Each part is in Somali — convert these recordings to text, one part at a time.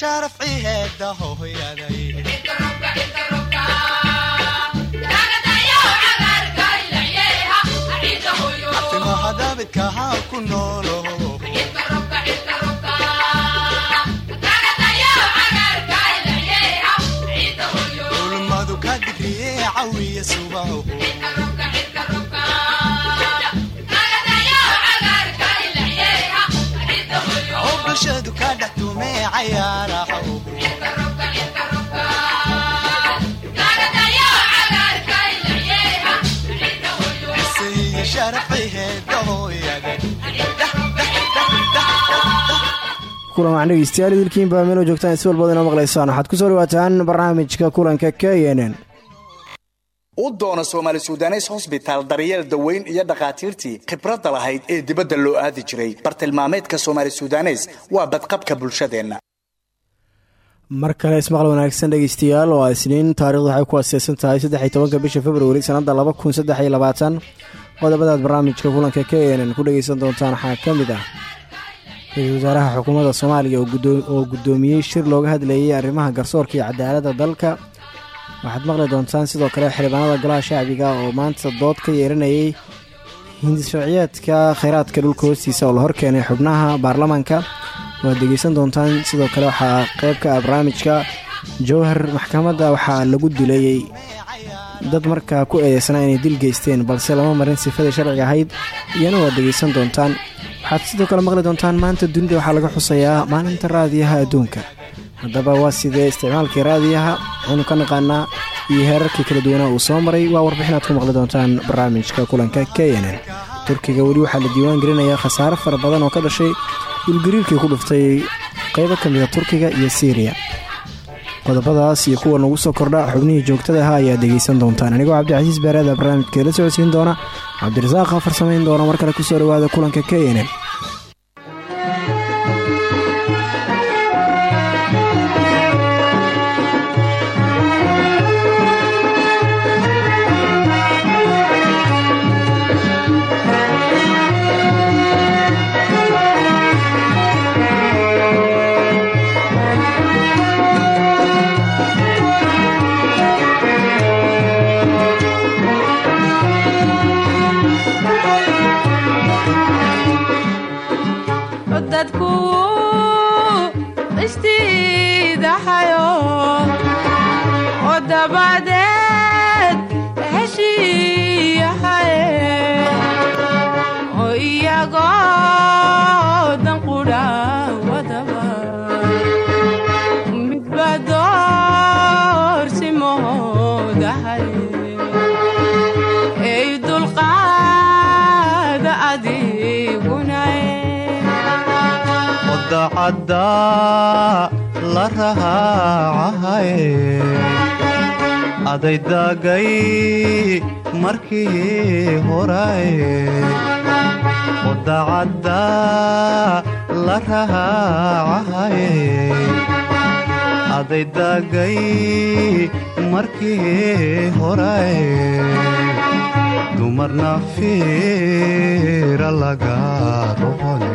sharafciheeda hooyaday timahadabidkahaa ku noolo ulmadu ka digriye cawiya subaho bulshadu ka dhex kulan dhegeystayaal idilkiinba meelo joogtaan si walbad inoo maqlaysaan waxaad ku soo dhawaataan barnaamijka kulanka k n n u doona soomaali sudanes hosbitaal daryeel daweyn iyo dhakhaatiirtii khibradda lahayd ee dibadda loo aadi jiray. Bartilmaameedka soomaali sudanes waa badqabka bulshadeenna. Mar kale ismaqal wanaagsan dhegeystayaal waa isniin. Taarikhdu waxay ku aaseysan tahay saddex iyo tobanka bisha februari sanadda laba kun saddex iyo labaatan. Qodobadaad barnaamijka kulanka k n n ku dhegeysan doontaan waxaa ka mid ah. Ra'iisul wasaaraha xukuumadda soomaaliya oo guddoomiyey shir looga hadlayay arrimaha garsoorka iyo cadaaladda dalka waxaad maqli doontaan sidoo kale xildhibaanada golaha shacbiga oo maanta dood ka yeeranayay hindisharciyeedka kheyraadka dhulka hoostiisa oo la horkeenay xubnaha baarlamaanka. Waad dhegeysan doontaan sidoo kale waxaa qayb ka ah barnaamijka jowhar maxkamadda waxaa lagu dilayey dad markaa ku eedeysnaa inay dil geysteen balse lama marin sifadii sharciga ahayd iyana waad dhegeysan doontaan. Waxaad sidoo kale maqli doontaan maanta dunida waxaa laga xusayaa maalinta raadiyaha adduunka haddaba waa sidee isticmaalkii raadiyaha? Waxaynu ka naqaanaa iyo heerarkii kala duwanaa uu soo maray. Waa warbixinaad ku maqli doontaan barnaamijka kulanka k n n. Turkiga weli waxaa la diiwaan gelinayaa khasaare fara badan oo ka dhashay dhulgariirkii ku dhuftay qaybo ka mida turkiga iyo siiriya qodobadaas iyo kuwa nagu soo kordha xubnihii joogtada ahaa ayaad dhegeysan doontaan. Anigoo cabdicasiis beereeda barnaamijka la socodsiin doona. Cabdirasaaq afar samayn doona. Mar kale ku soo dhawaada kulanka k n n wadacadda la rahaacahaye markii horaye dumarna fiira laga rohole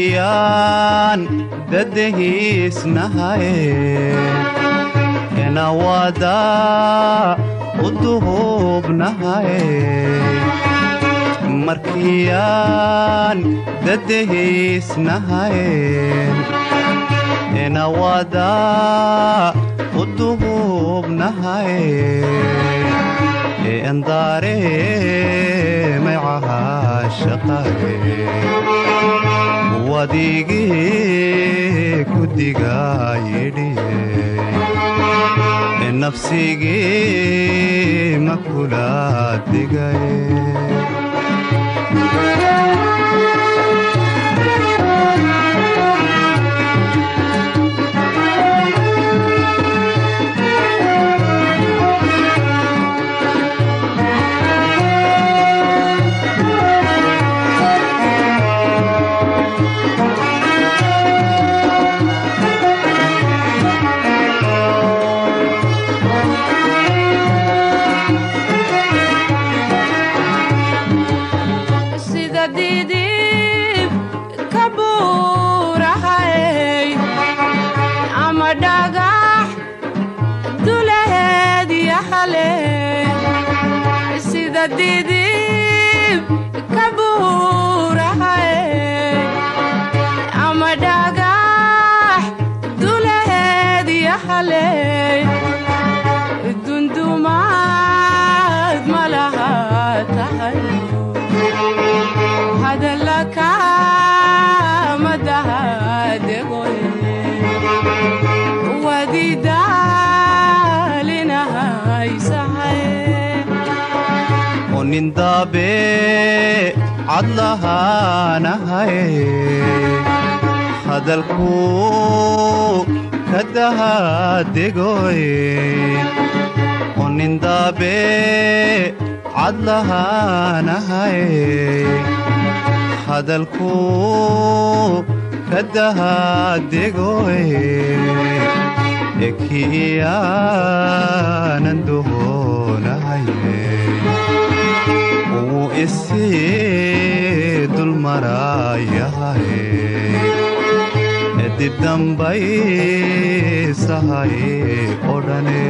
markiyaan dadahiisnahaye enawada uduhubnahaye markiyaan dadahiisnahaye enawada uduhubnahaye endaare macaha shaqaye wadigii kudigayidhiye nafsigii ma kula digaye onindaabe cadlahaanahaye hadalkuu ka dahadegoye onindaabe cadlahaanahaye hadalkuu ka dahadegoye ekiyaanan dohonahaye uu isii dulmarayahaye edidambay sahay odhane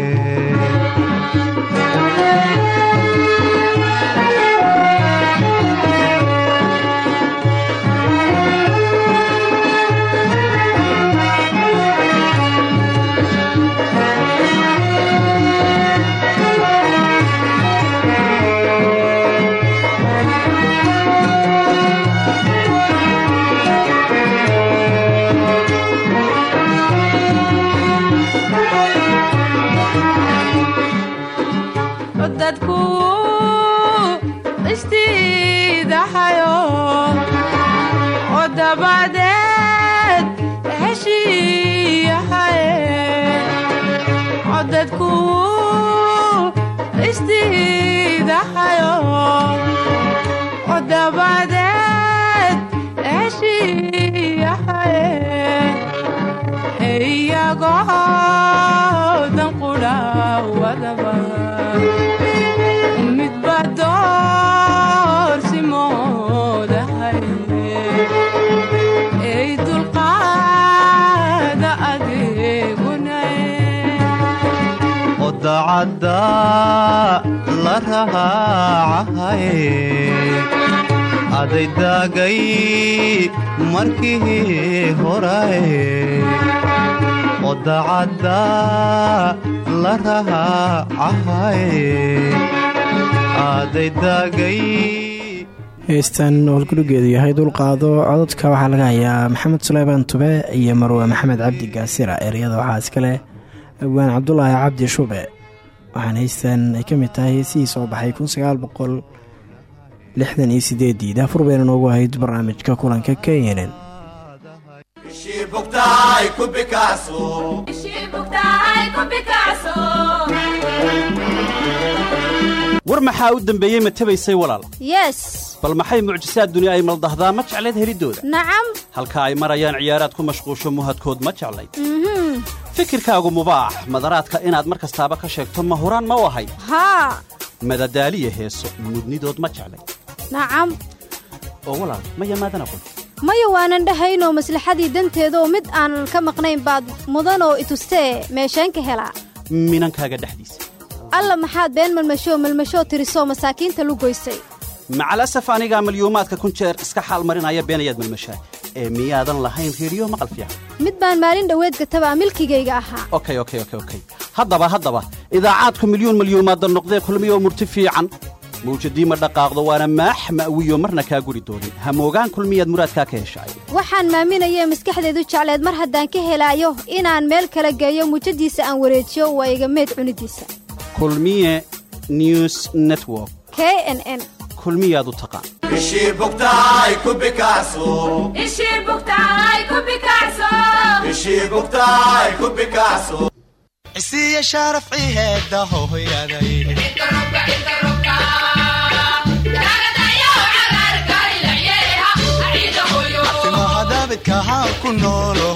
iyagoo odacadda la howlgudhigeedu yahay dulqaado cododka waxaa laga hayaa maxamed suleymaan tube iyo marwe maxamed cabdi gaasira. Ereyada waxaa iskale awaan cabdulaahi cabdi shube waxaana heystan ay ka mid tahay heesihii soo baxay kun sagaal boqol lixdan iyo sideedii daafur bayna noogu ahayd barnaamijka kulanka kenyanen war maxaa u dembeeyey ma tabaysay walaal? Yes. Bal maxay mucjisaad duni ay maldahdaa? Ma jeclayd heliddooda nacam. Halka ay marayaan ciyaaraad ku mashquusho muhadkood ma jeclayd fikirkaagu mubaax madaraadka inaad mar kastaaba ka sheegto ma huraan ma u ahay. Haa. Madadaaliya heeso mudnidood ma jeclay. Nacam oo walaal maya maadan aqoon maya waanan dhahaynoo maslaxadii danteedaoo mid aanan ka maqnayn baad mudanoo itustee meesheen ka helaa. Minankaaga dhexdiisa. Alla maxaad been malmashoo malmashoo tirisoo masaakiinta lu goysay macalasaf anigaa malyuumaadka kun jeer iska xaal marinaya beenayaad malmashaa ee miyaadan lahayn reediyo maqal fiican. Mid baan maalin dhoweed gatabaa milkigayga ahaa. Haddaba haddaba idaacaadku milyuun malyuumaadda noqdee kulmiyoo murti fiican. Mawjadii ma dhaqaaqdo waana maax ma'wiyo marna kaa guri doonin. Hamoogaan kulmiyaad muraadkaa ka heshaay. Waxaan maaminayee maskaxdeedu jecleed mar haddaan ka helaayo inaan meel kala geeyo muujadiisa aan wareejiyo waa iga meed cunidiisa. Kulmiye news network. K n n kulmiyaad u taqaan cisiiya sharaf ciheeda daabidka ha ku noolo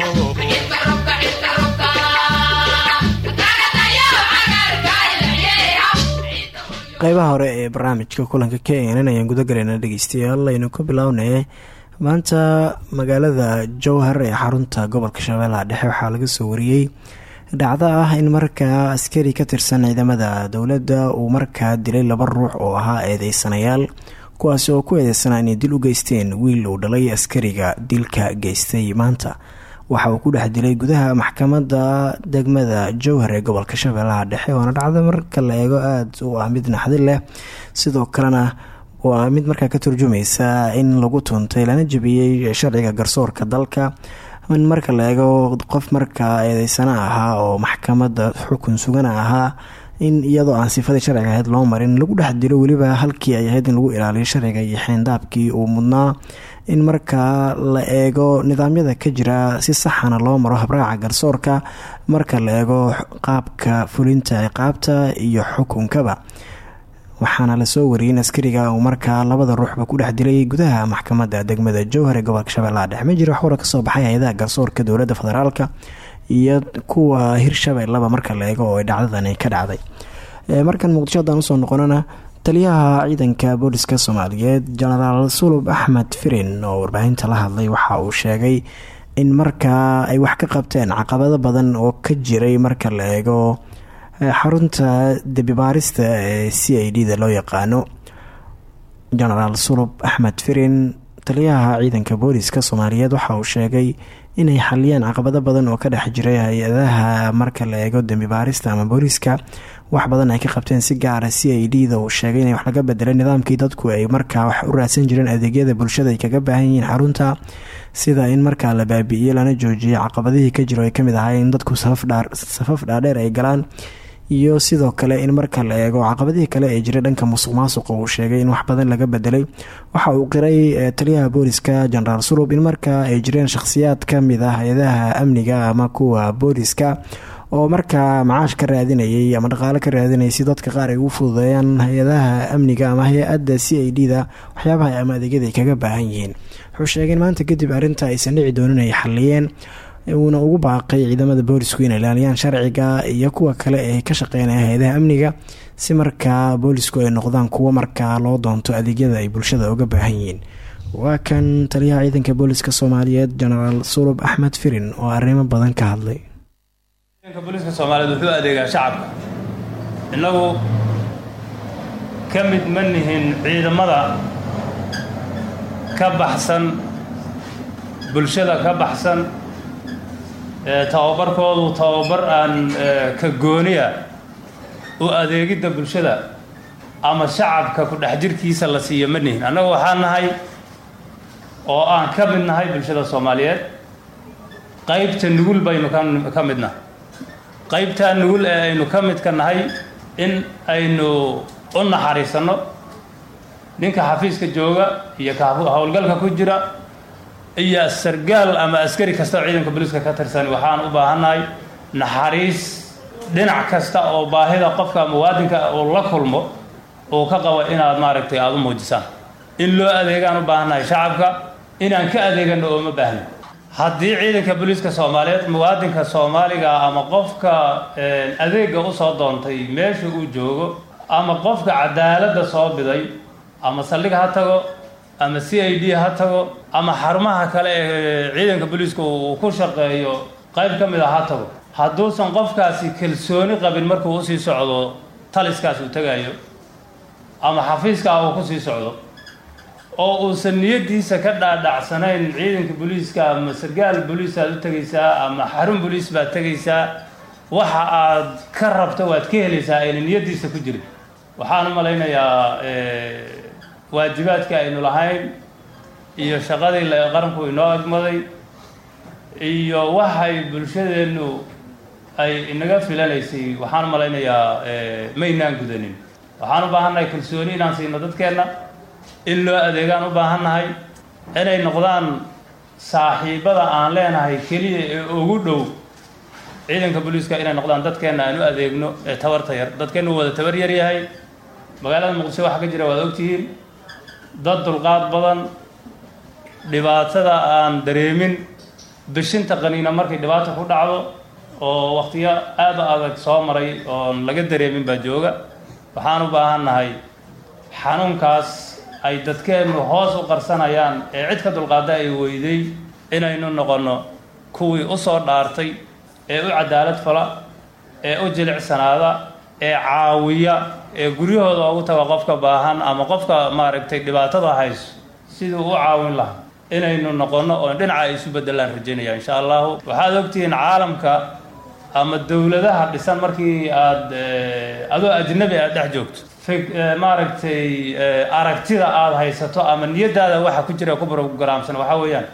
qaybaha hore ee barnaamijka kulanka k n n ayaan guda galaynaa dhegeystayaal aynu ka bilownay. Maanta magaalada jowhar ee xarunta gobolka shabeellaha dhexe waxaa laga soo wariyey dhacdo ah in markaa askari ka tirsan ciidamada dowladda uu markaa dilay laba ruux oo ahaa eedeysanayaal kuwaasi oo ku eedeysanaa inay dil u geysteen wiil uu dhalay askariga dilka geystay maanta waxa uu ku dhex dilay gudaha maxkamadda degmada jowhar ee gobolka shabeellaha dhexe. Waana dhacdo marka la eego aada u ah naxdin leh. Sidoo kalena waa mid markaa ka turjumaysa in lagu tuntay lana jebiyey sharciga garsoorka dalka. In marka la eego qof markaa eedeysana ahaa oo maxkamadda xukun sugana ahaa in iyadoo aan sifadii sharciga ahayd loo marin lagu dhex dilo weliba halkii ay ahayd in lagu ilaaliyo sharciga iyo xeendaabkii uu mudnaa in markaa la eego nidaamyada ka jira si saxana loo maro habraaca garsoorka marka la eego qaabka fulinta ciqaabta iyo xukunkaba. Waxaana la soo wariyay in askariga uu labada ruuxba ku dhex dilay gudaha maxkamadda degmada jowhar ee gobolka shabeellaha dhexe ma jira wax wara ka soo baxay hay'adaha garsoorka dowladda federaalka iyo kuwa hirshabeellaba marka la eego ay dhacdadani ka dhacday. Markan muqdisho haddaan u soo noqonana taliyaha ciidanka booliska soomaaliyeed jenaraal sulub axmed firin oo warbaahinta la hadlay waxa uu sheegay in markaa ay wax ka qabteen caqabado badan oo ka jiray marka la eego xarunta debibaarista ee c i d da loo yaqaano. Jenaraal sulub axmed firin taliyaha ciidanka booliska soomaaliyeed waxa uu sheegay inay xaliyeen caqabado badan oo ka dhex jiray hay'adaha marka la eego dembi baarista ama booliska. Wax badan ay ka qabteen si gaara c i d da uu sheegay inay wax laga bedelay nidaamkii dadku ay markaa wax u raadsan jireen adeegyada bulshada ay kaga baahan yihiin xarunta. Sida in markaa la baabi'iyey lana joojiyay caqabadihii ka jiro ay ka mid ahay in dadku safaf dhaadheer ay galaan iyo sidoo kale in marka la eego caqabadihii kale ee jiray dhanka musuq maasuqa uu sheegay in wax badan laga bedelay. Waxa uu qiray taliyaha booliska jenaraal sulub in markaa ay jireen shakhsiyaad ka mid ah hay'adaha amniga ama kuwa booliska oo markaa macaash ka raadinayay ama dhaqaalo ka raadinayay si dadka qaar ay ugu fududeeyaan hay'adaha amniga ama hay'adda c i d da waxyaabaha ama adeegyada ay kaga baahan yihiin. Wuxuu sheegay in maanta kadib arrinta aysan dhici doonin ay xaliyeen uuna ugu baaqay ciidamada boolisku inay ilaaliyaan sharciga iyo kuwa kale ee ka shaqeynaya hay'adaha amniga si markaa boolisku ay noqdaan kuwo markaa loo doonto adeegyada ay bulshada uga baahan yihiin. Waa kan taliyaha ciidanka booliska soomaaliyeed jenaraal sulub axmed firin oo arrimo badan ka hadlay. Booliska soomaaliyeed wuxuu adeegaa shacabka. Innagu ka mid ma nihin ciidamada ka baxsan bulshada ka baxsan tababarkoodu tababar aan ka gooniya u adeegidda bulshada ama shacabka ku dhex jirkiisa la siiyo ma nihin. Annagu waxaan nahay oo aan ka mid nahay bulshada soomaaliyeed. Qaybta nugul baynu ka mid nahay qaybtaa nugul ee aynu ka midka nahay in aynu u naxariisanno. Ninka xafiiska jooga iyo ka howlgalka ku jira iyo sargaal ama askari kasta oo ciidanka booliiska ka tirsan waxaan u baahannahay naxariis dhinac kasta oo baahida qofka muwaadinka uu la kulmo uu ka qabo inaad maaragtay aada u muujisaan in loo adeegaan u baahannahay shacabka inaan ka adeegano oo ma baahna. Haddii ciidanka booliiska soomaaliyeed muwaadinka soomaaliga ama qofka adeega u soo doontay meesha uu joogo ama qofka cadaaladda soo biday ama saldhig ha tago ama c i d ha tago ama xarumaha kale ee ciidanka booliiska uu ku shaqeeyo qayb ka mid a ha tago. Hadduusan qofkaasi kalsooni qabin markuu u sii socdo taliskaas uu tegayo ama xafiiskaa uu ku sii socdo. Oo uusan niyadiisa ka dhaadhacsanayn ciidanka booliiska ama sargaal booliis aad u tegaysaa ama xarun booliis baad tegaysaa waxa aad ka rabto waad ka helaysaa ayna niyadiisa ku jirin. Waxaan u malaynayaa waajibaadka aynu lahayn iyo shaqadii la qaranku inoo agmaday iyo waxay bulshadeennu ay inaga filanaysay waxaan malaynayaa maynaan gudanin. Waxaan u baahannahay kalsooni inaan siino dadkeenna in loo adeegaan u baahannahay inay noqdaan saaxiibada aan leenahay keliya ee ugu dhow ciidanka booliiska inay noqdaan dadkeenna aan u adeegno ee tabarta yar. Dadkeennu wada tabar yar yahay magaalada muqdisho waxaa ka jira waad ogtihiin dad dulqaad badan dhibaatada aan dareemin bishinta qaniina markay dhibaata ku dhacdo oo wakhtiyo aad u adag soo maray oon laga dareemin baa jooga. Waxaan u baahannahay xanuunkaas ay dadkeennu hoos u qarsanayaan ee cid ka dulqaada ay weyday inaynu noqonno kuwii u soo dhaartay ee u cadaalad fala ee u jilicsanaada ee caawiya ee guryahooda ugu taga qofka baahan ama qofka maaragtay dhibaatada hayso siduu u caawin lahaa inaynu noqonno oo dhinaca ay isu bedelaan rajaynaya insha allahu waxaad ogtihiin caalamka ama dowladaha dhisan markii aad adoo ajnabi aad dhex joogto. Maaragtay aragtida aada haysato ama niyadaada waxa ku jira ku brogaraamsan waxaa weeyaan.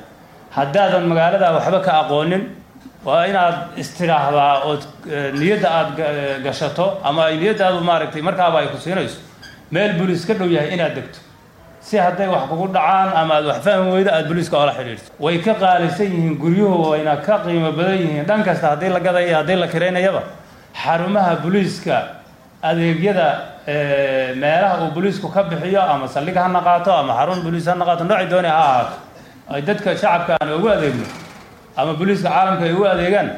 Haddaadan magaalada waxba ka aqoonin waa inaad istidhaahdaa ood niyadda aada gashato ama ay niyaddaadu maaragtay markaaba ay ku siinayso. Meel boliis ka dhow yahay inaad degto si hadday wax kugu dhacaan ama aad wax fahmi weydo aada boliiska oola xidhiirto way ka qaalisan yihiin guryuhu wayna ka qiimo badan yihiin. Dhan kasta haddii la gadaya haddii la kiraynayaba xarumaha boliiska adeegyada meelaha uu boliisku ka bixiyo ama saldhig ha naqaato ama xarun boliis ha naqaato noocii dooni ha ahaato. Ay dadka shacabka aan ugu adeegno ama boliiska caalamka ay ugu adeegaan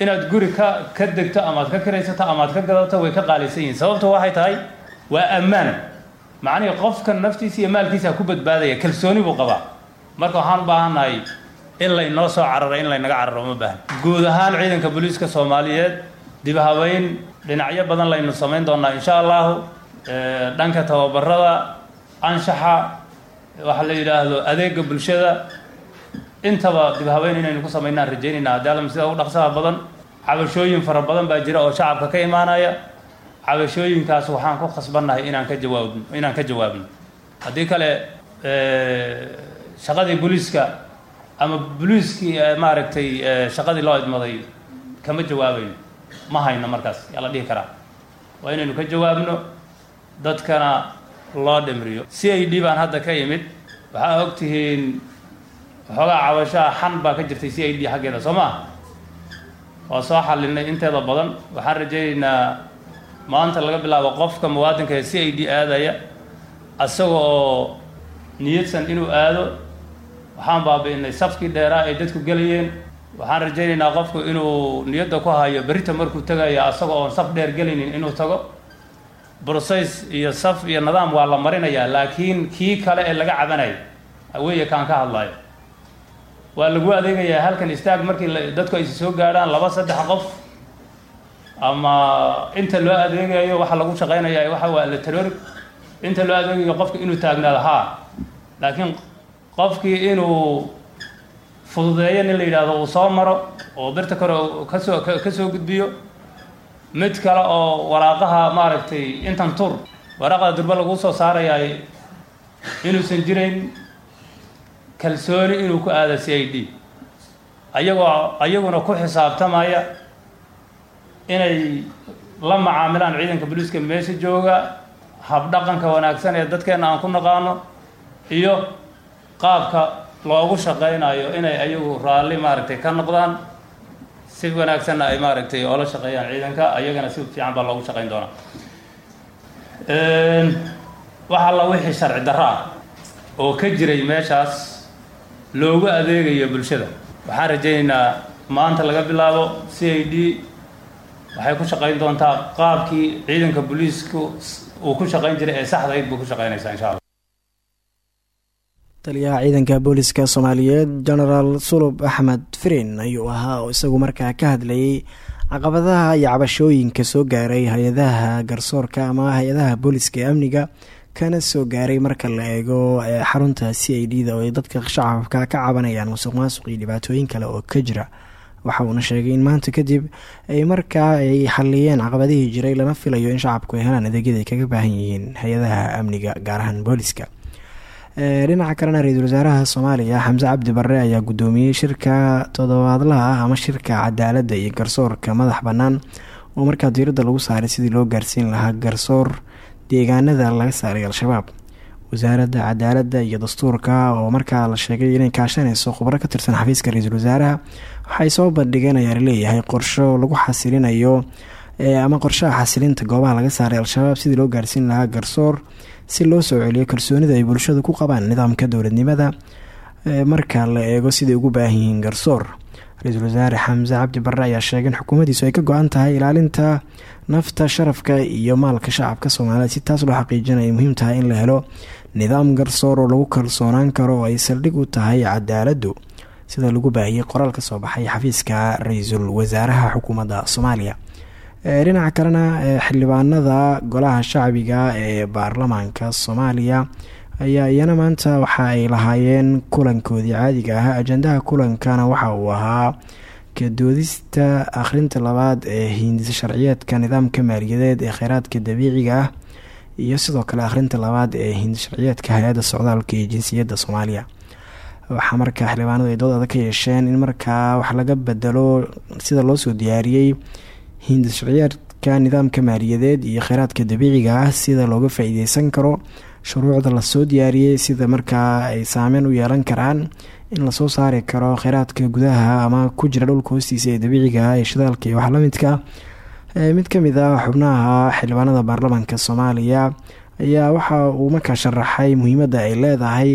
inaad guri ka ka degto ama ad ka kiraysato ama ad ka gadato way ka qaalaysan yihiin. Sababtu waxay tahay waa ammaan macnihii qofka naftiisa iyo maalkiisa ku badbaadaya kalsooni buu qabaa. Marka waxaan u baahannahay in laynoo soo cararo in laynaga cararo uma baahan. Guud ahaan ciidanka booliiska soomaaliyeed dib habeyn dhinacyo badan laynu samayn doonaa insha allahu dhanka tababarada anshaxa waxa la yidhaahdo adeega bulshada. Intaba dib habeyn inaynu ku samaynaan rajaynayna haddii allam sida ugu dhaqsaha badan cabashooyin fara badan baa jira oo shacabka ka imaanaya cabashooyinkaas waxaan ku khasbannahay inaan ka jawaabno inaan ka jawaabno. Haddii kale shaqadii booliiska ama booliiskii maaragtay shaqadii loo idmaday kama jawaabayno. Ma hayno markaas yaa la dhihi karaa. Waa inaynu ka jawaabno dadkana loo dhimriyo. C i d baan hadda ka imid waxaa ogtihiin waxoogaa cabashaa xan baa ka jirtay c i d xaggeeda soo maa waa soo xallinay inteeda badan. Waxaan rajaynaynaa maanta laga bilaabo qofka muwaadinka ee c i d aadaya asaga oo niyadsan inuu aado waxaan baabi'inay safkii dheeraa ay dadku gelayeen. Waxaan rajaynaynaa qofku inuu niyadda ku hayo berita markuu tegayo asaga oon saf dheer gelaynin inuu tago. Brosays iyo saf iyo nidaam waa la marinayaa laakiin kii kale ee laga cabanayo weeye kaan ka hadlayo. Waa lagu adeegayaa halkan istaag markii dadku aysi soo gaadhaan laba saddex qof ama inta loo adeegayo waxa lagu shaqaynaya waxa waa electronic inta loo adeegayo qofka inuu taagnaado haa laakiin qofkii inuu fududeeyo nin la yidhaahdo uu soo maro oo birta kore ka soo ka soo gudbiyo mid kale oo waraaqaha maaragtay intan tur waraaqda durba lagu soo saarayaay inuusan jirayn kalsooni inuu ku aado c i d. Ayagoo ayaguna ku xisaabtamaya inay la macaamilaan ciidanka booliiska meesha jooga habdhaqanka wanaagsan ee dadkeena aan ku naqaano iyo qaabka loogu shaqaynayo inay ayagu raalli maaragtay ka noqdaan si wanaagsanna ay maaragtay oola shaqeeyaan ciidanka ayagana si fiican baa loogu shaqayn doonaa. Waxa la wixii sharci darro ah oo ka jiray meeshaas loogu adeegayo bulshada. Waxaan rajaynaynaa maanta laga bilaabo c i d waxay ku shaqayn doontaa qaabkii ciidanka booliisku uu ku shaqayn jiray ee saxdayd buu ku shaqaynaysaa insha allah. Taliyaha ciidanka booliska soomaaliyeed genaraal sulub axmed firin ayuu ahaa oo isagu markaa ka hadlayay caqabadaha iyo cabashooyinka soo gaaray hay'adaha garsoorka ama hay'adaha booliska ee amniga kana soo gaaray marka la eego xarunta c i d da oo ay dadka shacabka ka cabanayaan musuq maasuq iyo dhibaatooyin kale oo ka jira waxa uuna sheegay in maanta kadib ay markaa ay xaliyeen caqabadihii jiray lana filayo in shacabku ay helaan adeegyada ay kaga baahan yihiin hay'adaha amniga gaar ahaan booliska dhinaca kalena ra'iisul wasaaraha soomaaliya xamse cabdi barre ayaa guddoomiyey shirka toddobaadlaha ah ama shirka cadaaladda iyo garsoorka madax bannaan oo markaa diiradda lagu saaray sidii loo gaarsiin lahaa garsoor deegaanada laga saaray al-shabaab wasaaradda cadaaladda iyo dastuurka. Oo markaa la sheegay inay kaashanayso khubro ka tirsan xafiiska ra'iisul wasaaraha. Waxay soo bandhigeen ayaa la leeyahay qorsho lagu xasilinayo ama qorshaha xasilinta goobaha laga saaray al-shabaab sidii loo gaarsiin lahaa garsoor si loo soo celiyo kalsoonida ay bulshadu ku qabaan nidaamka dowladnimada marka la eego siday ugu baahan yihiin garsoor. Ra'iisul wasaare xamse cabdi barre ayaa sheegay in xukuumaddiisu ay ka go-an tahay ilaalinta nafta sharafka iyo maalka shacabka soomaaliyeed. Si taas loo xaqiijinaya muhiim tahay in la helo nidaam garsoor oo lagu kalsoonaan karo oo ay saldhig u tahay cadaaladdu sida lagu baahiyey qoraal ka soo baxay xafiiska ra'iisul wasaaraha xukuumadda soomaaliya. Dhinaca kalena xildhibaanada golaha shacbiga ee baarlamaanka soomaaliya ayaa iyana maanta waxa ay lahaayeen kulankoodii caadiga ah. Ajandaha kulankana waxa uu ahaa kadoodista akhrinta labaad ee hindisa sharciyeedka nidaamka maaliyadeed ee kheyraadka dabiiciga ah iyo sidoo kale akhrinta labaad ee hindis sharciyeedka hay'adda socdaalka iyo jinsiyadda soomaaliya. Waxaa markaa xildhibaanadu ay dood ka yeesheen in markaa wax laga bedelo sida loosoo diyaariyey hindis sharciyeedka nidaamka maaliyadeed iyo kheyraadka dabiiciga ah sida looga faa-iideysan karo shuruucda la soo diyaariyey sida markaa ay saameyn u yeelan karaan in la soo saari karo kheyraadka gudaha ama ku jira dhulka hoostiisa ee dabiiciga ah ee shidaalka iyo wax lamidka mid ka mid ah xubnaha xildhibaanada baarlamaanka soomaaliya ayaa waxa uu markaa sharaxay muhiimadda ay leedahay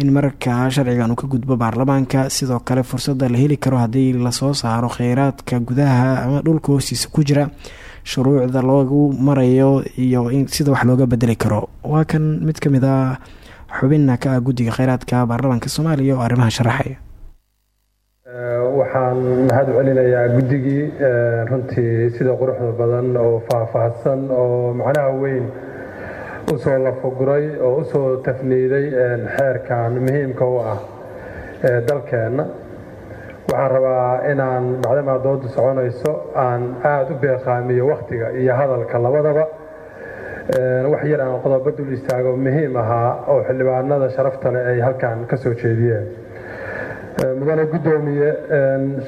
in markaa sharcigan uu ka gudbo baarlamaanka sidoo kale fursadda la heli karo haddii la soo saaro kheyraadka gudaha ama dhulka hoostiisa ku jira shuruucda loogu marayo iyo in sida wax looga bedeli karo. Waa kan mid ka mid ah xubina ka ah guddiga kheyraadka baarlamaanka soomaaliya oo arrimaha sharaxaya waxaan mahad celinayaa guddigii runtii sida quruxda badan oo faahfaahsan oo macnaha weyn u soo lafoguray oo u soo tafniiday xeerkan muhiimka u ah ee dalkeenna. Waxaan rabaa inaan bacdamaa doodu soconayso aan aada u beeqaamiyo wakhtiga iyo hadalka labadaba. Wax yar aan qodobo dul istaago muhiim ahaa oo xildhibaanada sharafta leh ay halkan ka soo jeediyeen mudane guddoomiye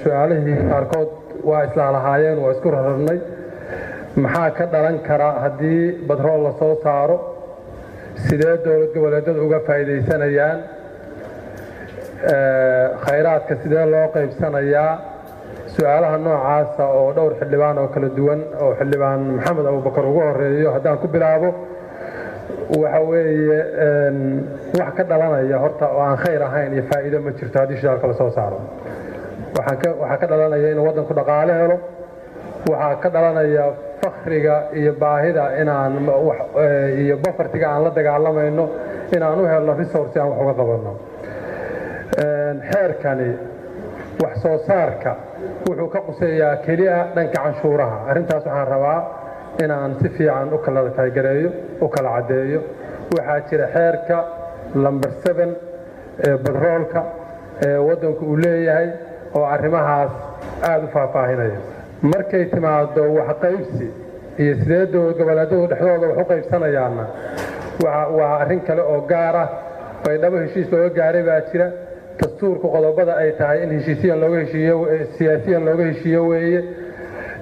su'aalihii qaarkood waa islaalahaayeen waa isku rararnay. Maxaa ka dhalan kara haddii badrool la soo saaro? Sidee dowlad goboleedyadu uga faa'iidaysanayaan khayraadka sidee loo qaybsanayaa? Su'aalaha noocaasa oo dhowr xildhibaan oo kala duwan oo xildhibaan maxamed abubakar ugu horeeyo haddaan ku bilaabo waxa weeye wax ka dhalanaya horta oo aan khayr ahayn iyo faa'iido ma jirto haddii shidaalka la soo saaro. Waxaa ka dhalanaya inuu waddanku dhaqaale helo. Waxaa ka dhalanaya fakriga iyo baahida inaan iyo bafartiga aan la dagaalamayno inaan u helno resource aan wax uga qabanno. Xeerkani wax soo saarka wuxuu ka quseeyaa keliya dhanka canshuuraha. Arrintaas waxaan rabaa inaan si fiican u kala taygareeyo u kala caddeeyo. Waxaa jira xeerka lamber seben ee badroolka ee waddanku uu leeyahay oo arrimahaas aada u faahfaahinaya markay timaado waxqaybsi iyo sidee dowlad goboleedyadu dhexdooda wax u qaybsanayaanna waa arrin kale oo gaar ah. Baydhabo heshiis looga gaaray baa jira. Dastuurku qodobada ay tahay in heshiisiyan looga heshiiyo siyaasiyan looga heshiiyo weeye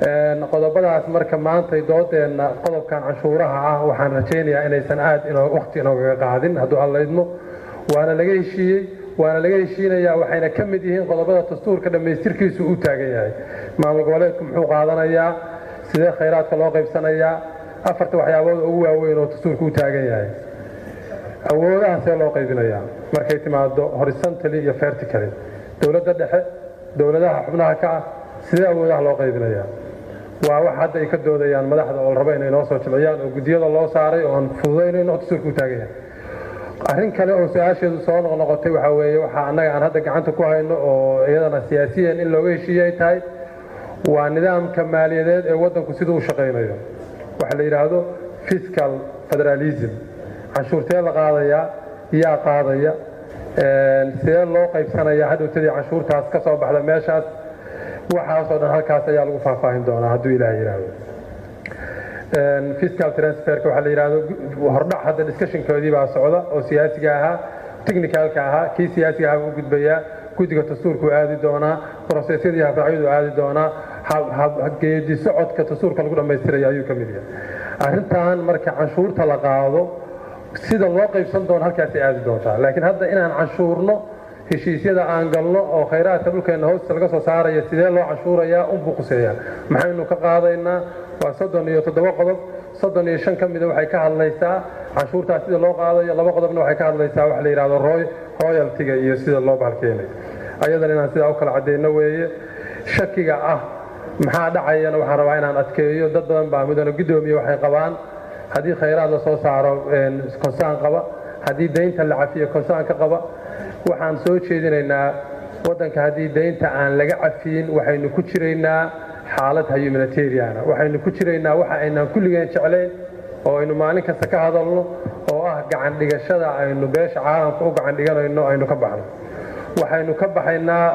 qodobadaas marka maantay doodeenna qodobkan canshuuraha ah waxaan rajaynayaa inaysan aad waqti inoogaga qaadin hadduu allaydmo waana laga heshiiyey waana laga heshiinayaa waxayna ka mid yihiin qodobada dastuurka dhammaystirkiisu u taagan yahay. Maamul goboleedku muxuu qaadanayaa sidee khayraadka loo qaybsanayaa? Afarta waxyaabood ugu waaweyn oo dastuurka u taagan yahay. Awoodaha see loo qaybinayaa markay timaado horizontally iyo vertically. Dowladda dhexe dowladaha xubnaha ka ah sidee awoodaha loo qaybinaya waa wax hadda ay ka doodayaan madaxda oo la rabo inay noo soo jilciyaan oo guddiyada loo saaray oo aan fududaynayno oo dastuurka u taagan yahay arrin kale oo su'aasheedu soo noqnoqotay waxaa weeye waxaa annaga aan hadda gacanta ku hayno oo iyadana siyaasiyan in looga heshiiye ay tahay waa nidaamka maaliyadeed ee waddanku siduu u shaqaynayo waxa la yidhaahdo fiscal federalism. Canshuurtee la qaadayaa yaa qaadaya. Sidee loo qaybsanaya hadhowtadii canshuurtaas ka soo baxda meeshaas waxaasoo dhan halkaas ayaa lagu faahfaahin doonaa hadduu ilaah yidhaahdo. Fiscal transferka waxaa la yidhaahdo hordhac hadda discussionkoodii baa socda oo siyaasiga ahaa technicalka ahaa kii siyaasiga ahaa buu gudbayaa guddiga dastuurkuu aadi doonaa brosesyadii habraacyadu aadi doonaa geedi socodka dastuurka lagu dhammaystiraya ayuu ka mid yahay. Arrintan marka canshuurta la qaado sida loo qaybsan doono halkaasay aadi doontaa laakiin hadda inaan canshuurno heshiisyada aan galno oo khayraadka dhulkeenna hoosta laga soo saaraya sidee loo canshuurayaa unbuu quseeyaa. Maxaynu ka qaadaynaa? Waa soddon iyo toddoba qodob. Soddon iyo shan ka mida waxay ka hadlaysaa canshuurtaas sida loo qaadayo laba qodobna waxay ka hadlaysaa waxa la yidhahdo royaltiga iyo sida loo baalkeenayo ayadan inaan sidaa u kala caddayno weeye. Shakiga ah maxaa dhacayana? Waxaan rabaa inaan adkeeyo. Dad badan baa mudane guddoomiye waxay qabaan. Haddii khayraad la soo saaro konsaan qaba. Haddii daynta la cafiyo konsaan ka qaba waxaan soo jeedinaynaa waddanka haddii daynta aan laga cafiyin waxaynu ku jiraynaa xaalad humanitariana. Waxaynu ku jiraynaa waxa aynaan kulligeen jeclayn oo aynu maalin kasta ka hadalno oo ah gacan dhigashada aynu beesha caalamka u gacan dhiganayno aynu ka baxno. Waxaynu ka baxaynaa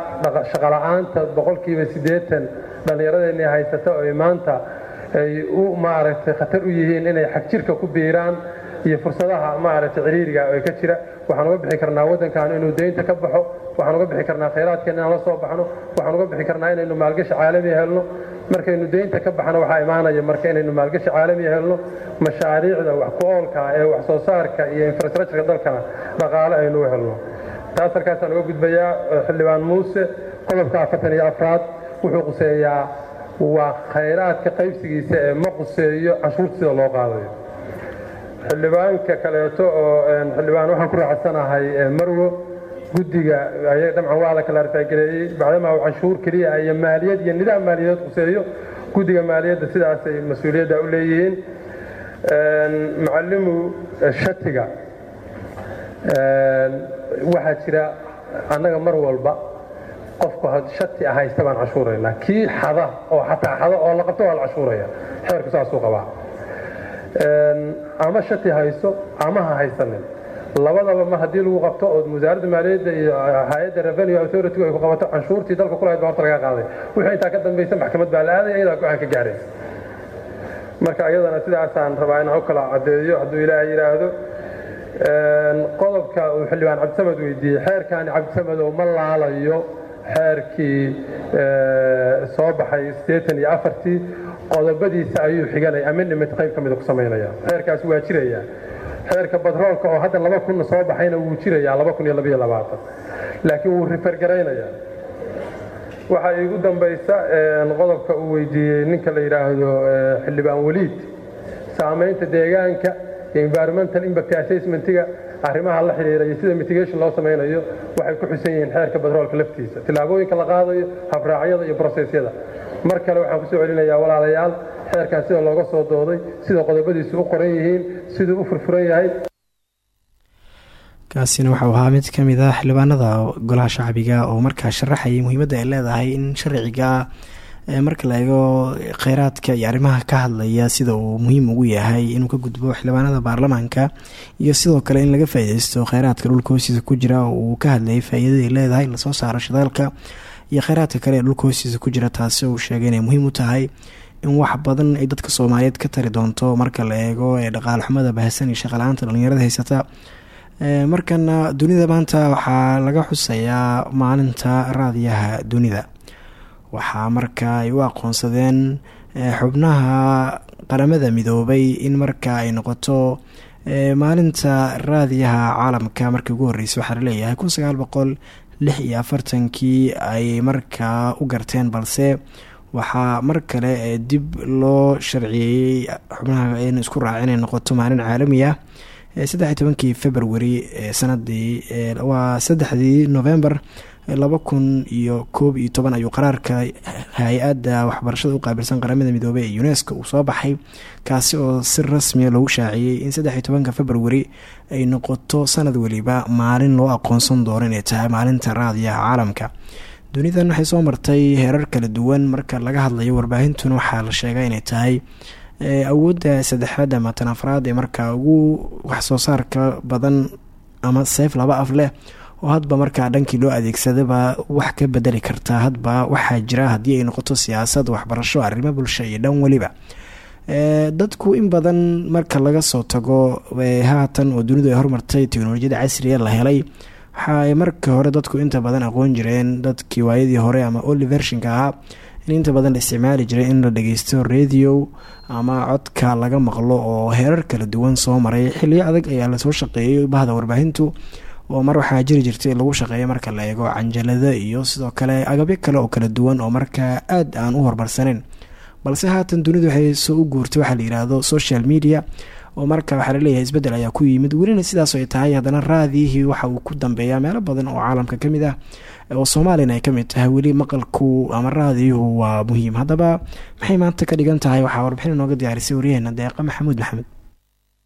shaqola'aanta boqolkiiba siddeetan dhallinyaradeenii haysata oo maanta ay u maaragtay khatar u yihiin inay xagjirka ku biiraan iyo fursadaha maaragtay ciriiriga ee ka jira. Waxaan uga bixi karnaa waddankan inuu deynta ka baxo. Waxaan uga bixi karnaa khayraadkeena inaan la soo baxno. Waxaan uga bixi karnaa inaynu maalgashi caalami helno. Markaynu deynta ka baxno waxaa imaanaya marka inaynu maalgashi caalami helno mashaariicda wax ku oolka ee wax soo saarka iyo infrastructureka dalkana dhaqaale aynu u helno. Taas halkaasaan uga gudbayaa xildhibaan muuse qodobka afartan iyo afraad wuxuu quseeyaa waa khayraadka qaybsigiisa ee ma quseeyo canshuurta sida loo qaadayo xildhibaanka kaleeto oo xildhibaan waxaan ku raacsanahay marwo guddiga ayaga dhamcan waa la kala arfaagareeyey bacdamaa uu canshuur keliya iyo maaliyad iyo nidaam maaliyadeed quseeyo guddiga maaliyadda sidaasay mas'uuliyadda u leeyihiin. Macallimu shatiga waxaa jira annaga mar walba qofku shati haysta baan cashuuraynaa kii xada oo xataa xada oo la qabto waa la cashuuraya xeerku saasuu qabaa ama shati hayso ama ha haysanin. Labadaba mar haddii lagu qabto oo wasaaradda maaliyadda iyo hay'adda revenue authority ay ku qabato canshuurtii dalka kulahayd baa horta laga qaaday. Wixii intaa ka dambaysa maxkamad baa la aadaya iyadaa go'aan ka gaaraysa marka iyadana sidaasaan rabaa inaan u kala caddeeyo hadduu ilaahay yidhaahdo qodobka uu xildhibaan cabdisamed weydiiyey xeerkaani cabdisamed oo ma laalayo xeerkii soo baxay siddeetan iyo afartii qodobadiisa ayuu xiganaya amendament qayb ka mida ku samaynaya xeerkaasi waa jiraya. Xeerka batroolka oo hadda laba kunna soo baxayna wuu jirayaa laba kun iyo labayo labaatan. Laakiin wuu rifergaraynaya waxaa iigu dambaysa qodobka uu weydiiyey ninka la yidhaahdo xildhibaan weliid. Saamaynta deegaanka environmental impact assessmentiga arrimaha la xidhiira iyo sida mitigation loo samaynayo waxay ku xusan yihiin xeerka batroolka laftiisa. Tillaabooyinka la qaadayo habraacyada iyo brosesyada mar kale waxaan ku soo celinayaa walaalayaal xeerkan sida looga soo dooday sida qodobadiisu u qoran yihiin siduu u furfuran yahay. Kaasina waxau ahaa mid ka mid ah xildhibaanada golaha shacbiga oo markaa sharaxayay muhiimadda ay leedahay in sharciga marka la eego kheyraadka iyo arrimaha ka hadlaya sida uu muhiim ugu yahay inuu ka gudbo xildhibaanada baarlamaanka iyo sidoo kale in laga faa-ideysto kheyraadka dhulka hoostiisa ku jira oo uu ka hadlayay faa-iidada ay leedahay in la soo saaro shidaalka iyo kheyraadka kale ee dhulka hoostiisa ku jira taasi uu sheegay inay muhiim u tahay in wax badan ay dadka soomaaliyeed ka tari doonto marka la eego ee dhaqaale xumada bahasan iyo shaqala-aanta dhalinyarada haysata. Markana dunida maanta waxaa laga xusayaa maalinta raadiyaha dunida. Waxaa marka ay u aqoonsadeen xubnaha qaramada midoobay in marka ay noqoto maalinta raadiyaha caalamka markii ugu horreysay waxaa la leeyahay kun lix iyo afartankii ay markaa u garteen balse waxaa mar kale dib loo sharciyeeyey xubnaha in isku raac inay noqoto maalin caalami ah saddexiy tobankii february sanadii waa saddexdii november laba kun iyo koob iyo toban ayuu qaraarka hay'adda waxbarashada u qaabilsan qaramada midoobey ee unesco uu soo baxay kaasi oo si rasmiya loogu shaaciyey in saddex iyo tobanka februari ay noqoto sanad weliba maalin loo aqoonsan doono inay tahay maalinta raadiyaha caalamka. Dunidan waxay soo martay heerar kala duwan. Marka laga hadlayo warbaahintuna waxaa la sheegay inay tahay awoodda saddexaad ama afraad ee markaa ugu waxsoo saarka badan ama seef laba af leh oo hadba markaa dhankii loo adeegsadaba wax ka bedeli kartaa hadba waxaa jira haddii ay noqoto siyaasad waxbarasho arrimo bulsho iyo dhan weliba. Dadku in badan marka laga soo tago haatan oo dunidu ay hormartay teknolojiyada casriga la helay waxa ay marka hore dadku inta badan aqoon jireen dadkii waayadii hore ama olivershinka ahaa in inta badan la isticmaali jiray in la dhageysto radio ama codka laga maqlo oo heerar kala duwan soo maray. Xiliyo adag ayaa la soo shaqeeyay bahda warbaahintu oo mar waxaa jiri jirtay lagu shaqeeya marka la eego canjalada iyo sidoo kale agabyo kale oo kala duwan oo markaa aada aan u hormarsaneyn balse haatan dunidu waxay soo u guurtay waxaa la yiraahdo social media oo marka waxaa la leeyahay isbeddel ayaa ku yimid. Welina sidaas ay tahay haddana raadiyihii waxa uu ku dambeeyaa meelo badan oo caalamka ka mid ah oo soomaaliyana ay ka tahay. Weli maqalku ama raadiyuhu waa muhiim. Haddaba maxay maanta ka dhigan tahay? Waxaa warbixin inooga diyaarisay waryaheena deeqa maxamuud maxamed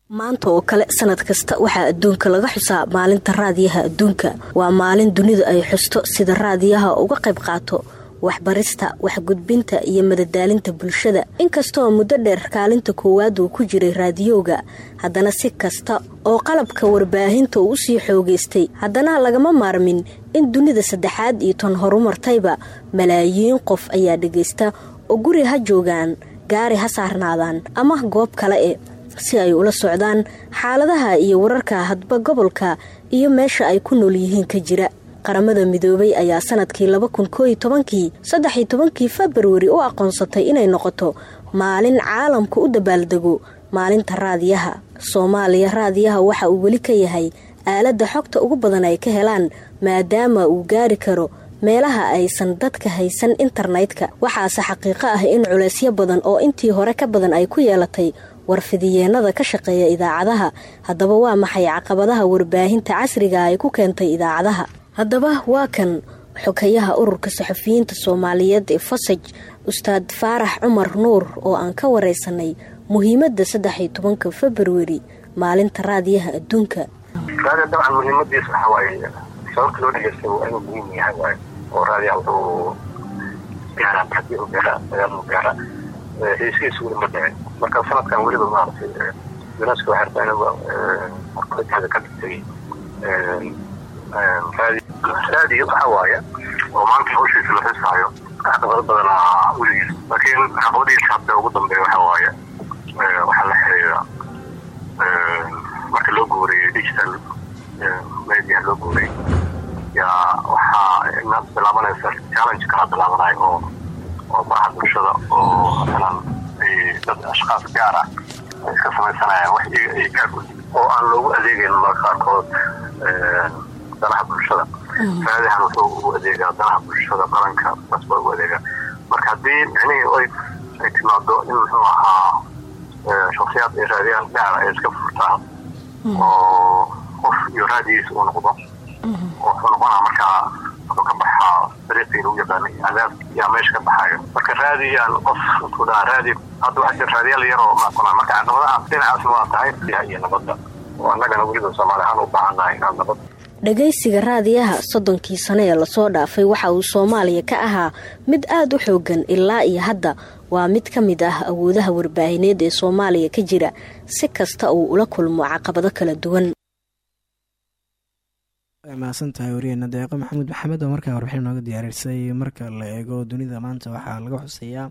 maanta oo kale sanad kasta waxaa adduunka laga xusaa maalinta raadiyaha adduunka. Waa maalin dunidu ay xusto sida raadiyaha uga qayb qaato waxbarista waxgudbinta iyo madadaalinta bulshada. Inkastooo muddo dheer kaalinta koowaad uu ku jiray raadiyooga haddana si kasta oo qalabka warbaahinta uu u sii xoogaystay haddana lagama maarmin in dunida saddexaad iyo tan horumartayba malaayiin qof ayaa dhagaysta oo guri ha joogaan gaari ha saarnaadaan ama goob kale e si ay ula socdaan xaaladaha iyo wararka hadba gobolka iyo meesha ay ku nool yihiin ka jira. Qaramada midoobay ayaa sannadkii laba kun kooiyo tobankii saddex iyo tobankii februari u aqoonsatay inay noqoto maalin caalamku u dabaaldego maalinta raadiyaha. Soomaaliya raadiyaha waxa uu weli ka yahay aaladda xogta ugu badan ay ka helaan maadaama uu gaari karo meelaha aysan dadka haysan internetka. Waxaase xaqiiqo ah in culeysyo badan oo intii hore ka badan ay ku yeelatay warfidiyeenada ka shaqeeya idaacadaha. Haddaba waa maxay caqabadaha warbaahinta casriga ay ku keentay idaacadaha? Haddaba waa kan xogayaha ururka saxafiyiinta soomaaliyeed ee fasaj ustaad faarax cumar nuur oo aan ka wareysanay muhiimadda saddex iyo tobanka februari maalinta raadiyaha adduunka. Raadiya dabcan muhiimadiisa waxa waaye sababta loo dhegeysta waa inuu muhiim yahay waaye oo raadiyaha wuxuu gaaraa haddii uu gaara dagaalmu gaara heesihiisa weli ma dhicin marka sanadkan weliba maaragtay unesco waxay rabtaa inaga markootaada ka dhigtay raadiyo waxa waaye oo maanta hawshiisa la xisaayo caqabado badanaa weligiis laakiin caqabadiisa hadda ugu dambeeya waxa waaye waxaa la xiriira marka loo guuriyey digital media loo guuriyey yaa waxaa inaad bilaabanaysa challenge kala bilaabanayo oo oo baraha bulshada oo masalan dad ashkaas gaar ah iska samaysanayaan wax iyaga ay gaar oo aan loogu adeegayn marka qaarkood danaha bulshada. Raadihan wuxuu u adeegaa danaha bulshada qaranka saas baa adeegaa. Marka haddii micnihii oy ay timaado in muxuu ahaa shaksiyaad ay raadiyaal gaara ay iska furtaan oo qof iyo raadigiisa uu noqdo wuxuu noqonaa markaa ka baxaa dariiqii lagu yaqaanay cadaab yaa meesha ka baxayo marka raadiyaan qof dhaha raadi hadda waxaa jira raadiyaal yar oo maaqona marka caqabadaha dhinacaasna waa tahay iyo nabadda oo annagana weliba soomaali ahaan u baahannahay inaan nabad dhagaysiga raadiyaha soddonkii sano ee la soo dhaafay waxa uu soomaaliya ka ahaa mid aada u xoogan ilaa iyo hadda. Waa mid ka mid ah awoodaha warbaahineed ee soomaaliya ka jira si kasta uu ula kulmo caqabado kala duwan mahadsan tahay wariyeena deeqo maxamuud maxamed oo markaa warbixin nooga diyaarisay marka la eego dunida maanta waxaa laga xuseeyaa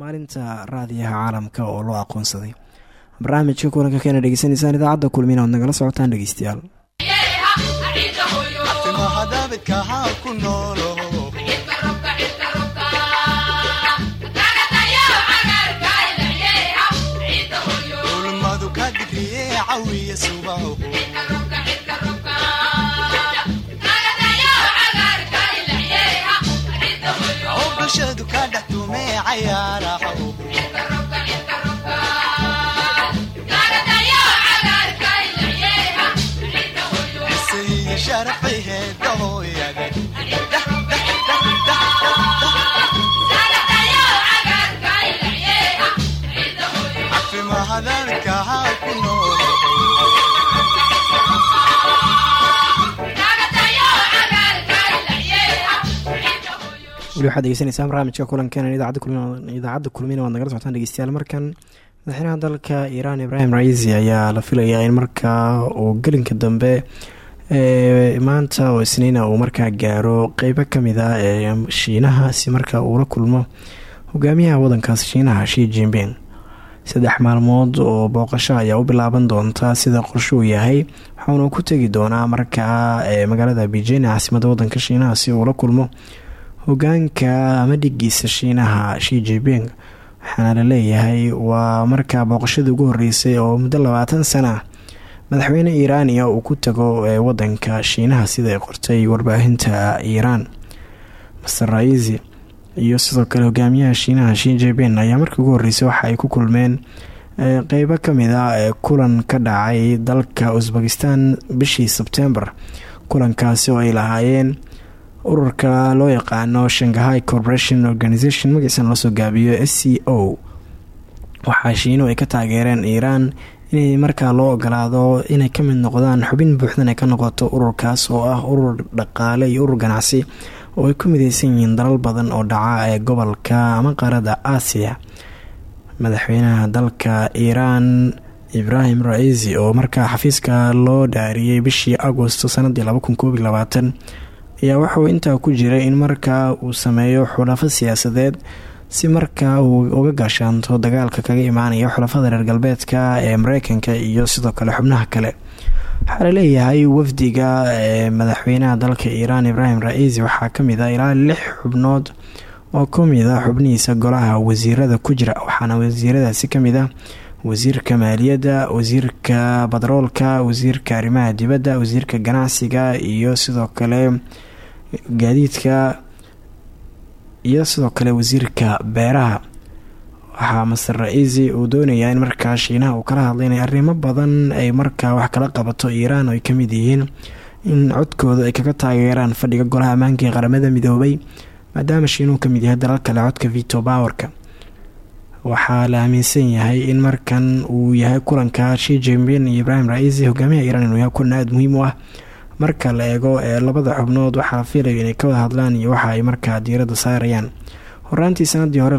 maalinta raadiyaha caalamka oo loo aqoonsaday barnaamijka kulanka keena dhegeysanaysaan idaacadda kulmina oad nagala socotaan dhegeystayaal weli waxaad degeysanaysaan barnaamijka kulankeena idaacadda kulmin idaacadda kulmina waad nagala socotaan dhegeystayaal markan. Madaxweynaha dalka iiraan ibraahim raisi ayaa la filayaa in markaa uu gelinka dambe ee maanta oo isniina uu markaa gaaro qeybo ka mid ah ee shiinaha si markaa uula kulmo hogaamiyaha wadankaas shiinaha shi jinping. Saddex maalmood oo booqasho ayaa u bilaaban doonta sida qorshe uu yahay waxauna ku tegi doonaa markaa ee magaalada beijing caasimada wadanka shiinaha si uula kulmo hogaanka ama dhigiisa shiinaha shi jinping waxaana la leeyahay waa markaa booqashadii ugu horeysay oo muddo labaatan sana madaxweyne iiraaniya uu ku tago ee wadanka shiinaha sida ay qortay warbaahinta iiraan master raisi iyo sidoo kale hogaamiyaha shiinaha shi jinping ayaa markii ugu horeysay waxa ay ku kulmeen qeybo ka mid ah ee kulan ka dhacay dalka usbekistan bishii sebtembar kulankaasi oo ay lahaayeen ururka loo yaqaano shanghai corporation organization magaciisana loosoo gaabiyo s c o. Waxaa shiinuhu ay ka taageereen iiraan inay markaa loo ogolaado inay ka mid noqdaan xubin buuxdan ay ka noqoto ururkaas oo ah urur dhaqaale iyo urur ganacsi oo ay ku mideysan yihiin dalal badan oo dhaca ee gobolka ama qaaradda aasiya. Madaxweynaha dalka iiraan ibraahim ra'iisi oo markaa xafiiska loo dhaariyey bishii agosto sanadii ayaa wuxuu intaa ku jiray in markaa uu sameeyo xulafo siyaasadeed si markaa uu uga gaashaanto dagaalka kaga imaanaya xulafada reer galbeedka ee mareykanka iyo sidoo kale xubnaha kale. Waxaa la leeyahay wafdiga madaxweynaha dalka iiraan ibraahim ra'iisi waxaa ka mid ah ilaa lix xubnood oo ka mid a xubnihiisa golaha wasiirada ku jira waxaana wasiiradaasi ka mid ah wasiirka maaliyadda wasiirka batroolka wasiirka arrimaha dibadda wasiirka ganacsiga iyo sidoo kale gaadiidka iyo sidoo kale wasiirka beeraha. Waxaa master ra'iisi uu doonayaa in markaa shiinaha uu kala hadlay arrimo badan ay markaa wax kala qabato iiraan oo ay ka mid yihiin in codkooda ay kaga taageeraan fadhiga golaha ammaanka ee qaramada midoobay maadaama shiinuhu ka mid yahay dalal kale codka vito powerka waxaa la aaminsan yahay in markan uu yahay kulanka shi jimpin iyo ibraahim ra'iisi hogaamiyaha iiraan inuu yahay kulan aada muhiim u ah marka la eego ee labada xubnood waxaa la filayo inay ka wada hadlaan iyo waxa ay markaa diiradda saarayaan. Horaantii sanadii hore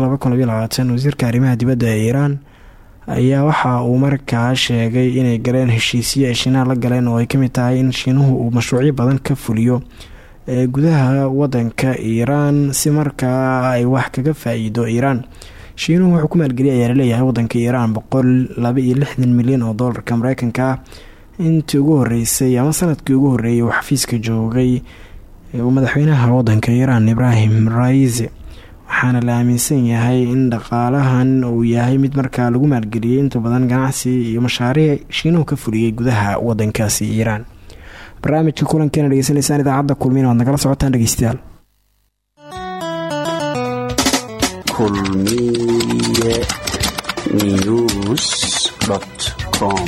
wasiirka arrimaha dibadda ee iiraan ayaa waxa uu markaa sheegay inay galeen heshiisyo ay shiinaha la galeen oo ay ka mid tahay in shiinuhu uu mashruucyo badan ka fuliyo ee gudaha wadanka iiraan si markaa ay wax kaga faa-iido iiraan. Shiinuhu wuxuu ku maalgeliyay ayaa la leeyahay wadanka iiraan boqol laba iyo milyan oo doolarka mareykanka ah intii ugu horeysay ama sannadkii ugu horeeyay uu xafiiska joogay madaxweynaha wadanka iiraan ibraahim raisi waxaana la aaminsan yahay in dhaqaalahan uu yahay mid markaa lagu maalgeliyey inta badan ganacsi iyo mashaariic shiinuhu ka fuliyey gudaha wadankaasi iiraan. Barnaamijka kulankeena dhegeysanaysaan idaacadda kulmiin waad nagala socotaan dhegeystayaal kulmiye news com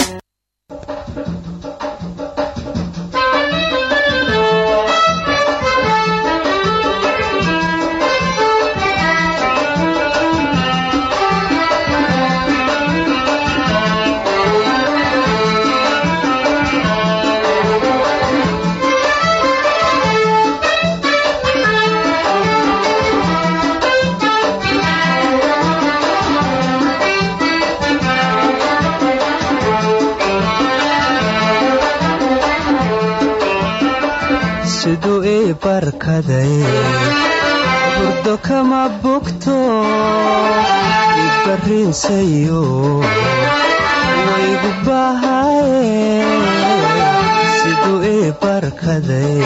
barkaday burdo kama bogto ibarriinsayo waygu bahaye siduu ii barkaday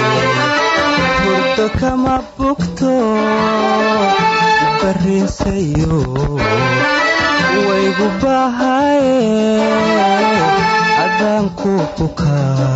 burdo kama bogto ibarriinsayo waygu bahaye adaan ku bukaa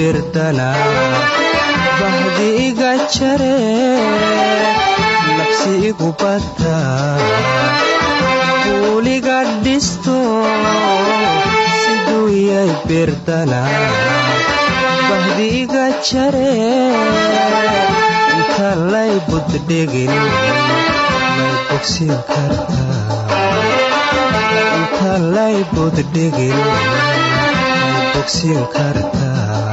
birtana bahdi iga jare nafsi igu badda kuuliga dhisto siduuyay birtana bahdi iga jare inta lay buddhegin may bogsin kartaa inta lay buddhegin may bogsin kartaa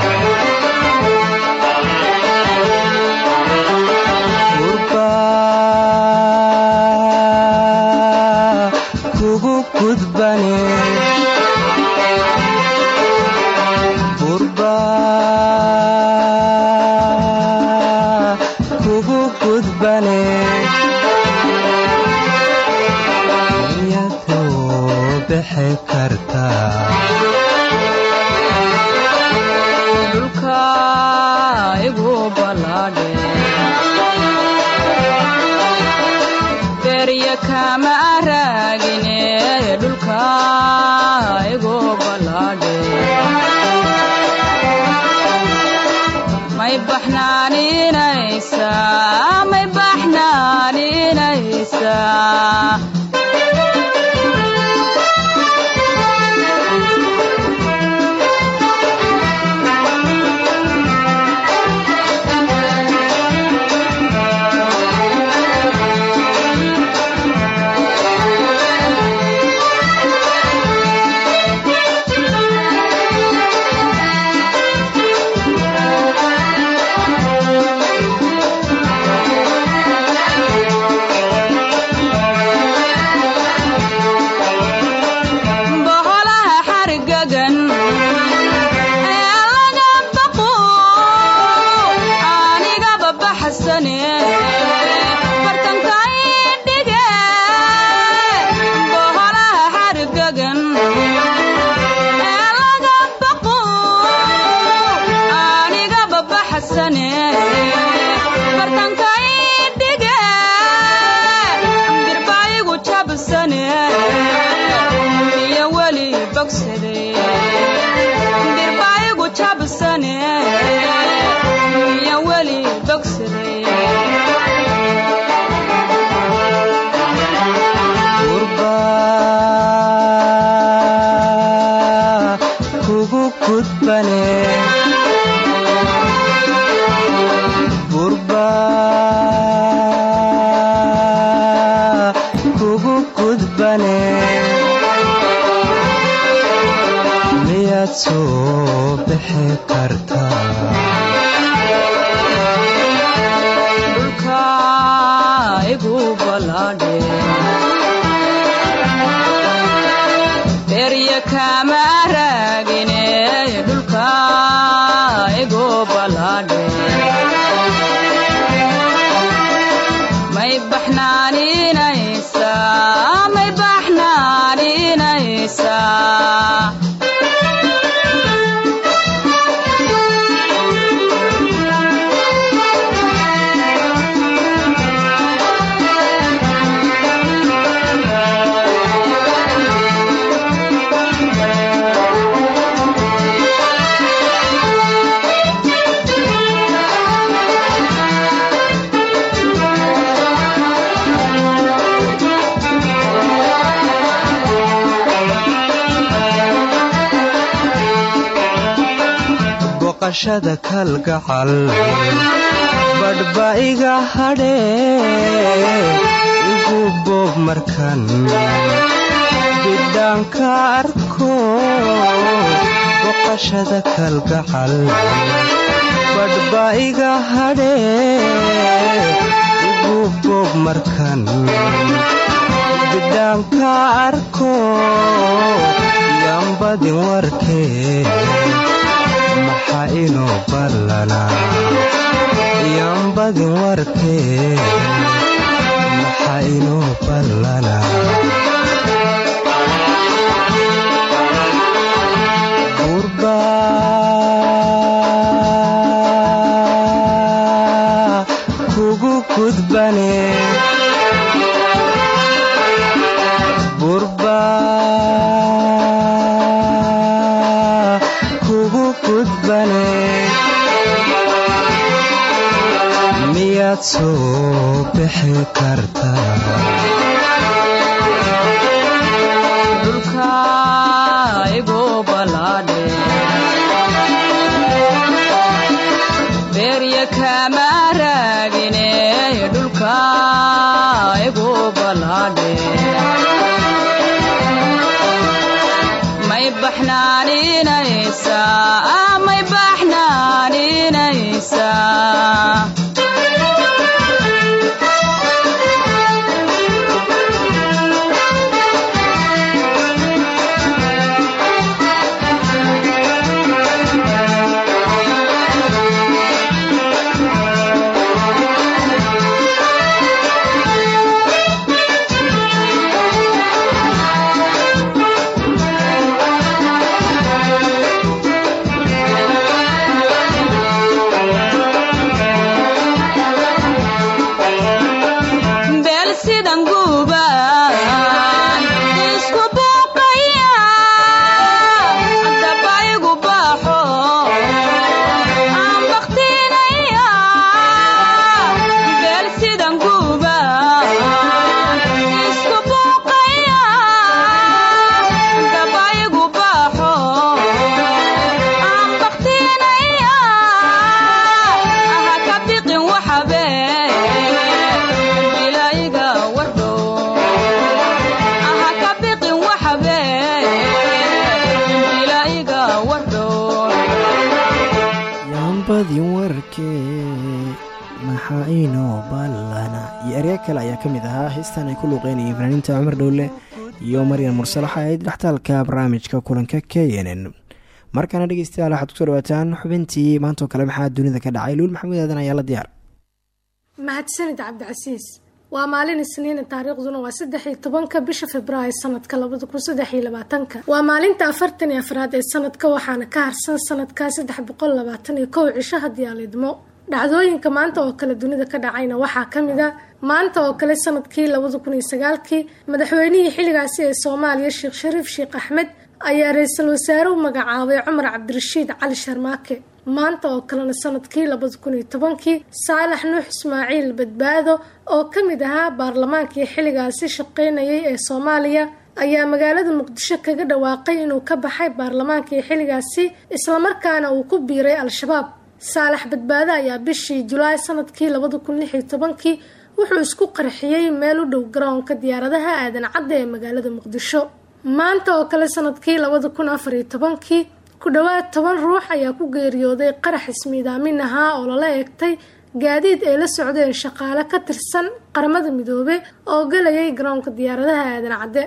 boqashada kalgacal badhba iga igu boob markan bidhaanka arko boqashada kalgacal badhba iga hadhee igu boob markan bidhaanka arko yambadin warkee maxa inoo ballanaa yambadin warkee maxa inoo ballanaa heestan ay ku luuqeynayeen fanaaniinta cumar dhowle iyo maryan mursal waxa ayd dhextaalka barnaamijka kulanka k n n. Markaana dhegeystayaal waxaad ku soo dhawaataan xubintii maantoo kale maxaa dunida ka dhacay. Luul maxamuud aadan ayaa la diyaar. Mahadsanid cabdicasiis. Waa maalin isniina taariikhduna waa saddex iyo tobanka bisha februaayo sanadka labada kun saddex labaatanka. Waa maalinta afartan afraad ee sanadka waxaana ka harsan sanadka saddex boqol labaatan iyo kow cisho idmo dhacdooyinka maanta oo kale dunida ka dhacayna. Waxaa ka mid a maanta oo kale sannadkii labada kun iyo sagaalkii madaxweynihii xilligaasi ee soomaaliya sheekh shariif sheekh axmed ayaa ra'iisul wasaare u magacaabay cumar cabdirashiid cali sharmaake. Maanta oo kalena sannadkii labada kun iyo tobankii saalax nuux ismaaciil badbaado oo ka mid ahaa baarlamaankii xilligaasi shaqaynayay ee soomaaliya ayaa magaalada muqdisho kaga dhawaaqay inuu ka baxay baarlamaankii xilligaasi islamarkaana uu ku biiray al-shabaab saalax badbaado ayaa bishii julaay sannadkii labada kun lix iyo tobankii wuxuu isku qarxiyey meel u dhow garoonka diyaaradaha aadan cadda ee magaalada muqdisho. Maanta oo kale sannadkii labada kun afar iyo tobankii ku dhowaad toban ruux ayaa ku geeriyooday qarax ismiidaamin ahaa oo lala eegtay gaadiid ay la socdeen shaqaale ka tirsan qaramada midoobe oo galayay garoonka diyaaradaha aadan cadde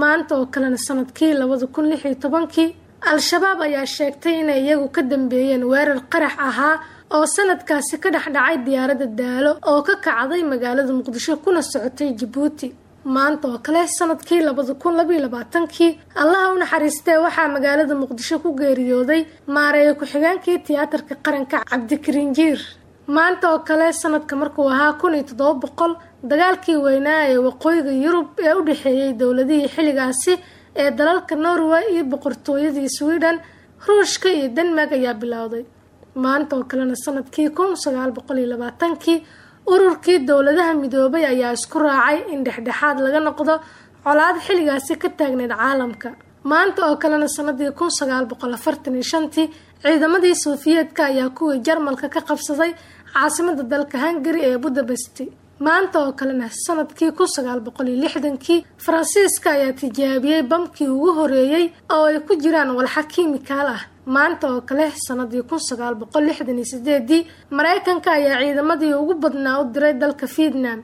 maanta oo kalena sannadkii labada kun lix iyo tobankii al-shabaab ayaa sheegtay inay iyagu ka dambeeyeen weerar qarax ahaa oo sanadkaasi ka dhex dhacay diyaaradda daalo oo ka kacday magaalada muqdisho kuna socotay jabuuti maanta oo kale sannadkii labada kun labaiyo labaatankii allaha u naxariistee waxaa magaalada muqdisho ku geeriyooday maareeya ku-xigeenkii tiyaatarka qaranka cabdikariin jiir maanta oo kale sanadka markuu ahaa kun iyo toddoba boqol dagaalkii weynaa ee waqooyiga yurub ee u dhexeeyey dowladihii xilligaasi ee dalalka norway iyo boqortooyadii sweden ruushka iyo denmark ayaa bilowday. Maanta oo kalena sannadkii kun sagaal boqol iyo labaatankii ururkii dowladaha midoobay ayaa isku raacay in dhexdhexaad laga noqdo colaad xilligaasi ka taagneyd caalamka. Maanta oo kalena sanadii kun sagaal boqol afartan iyo shantii ciidamadii sofiyeetka ayaa kuwii jarmalka ka qabsaday caasimada dalka hungari ee budabesti maanta oo kalena sannadkii kun sagaal boqol iyo lixdankii faransiiska ayaa tijaabiyey bamkii ugu horeeyey oo ay ku jiraan walxa kiimikaal ah. Maanta oo kale sanadii kun sagaal boqol lixdan iyo sideedii mareykanka ayaa ciidamadii ugu badnaa u diray dalka vietnam.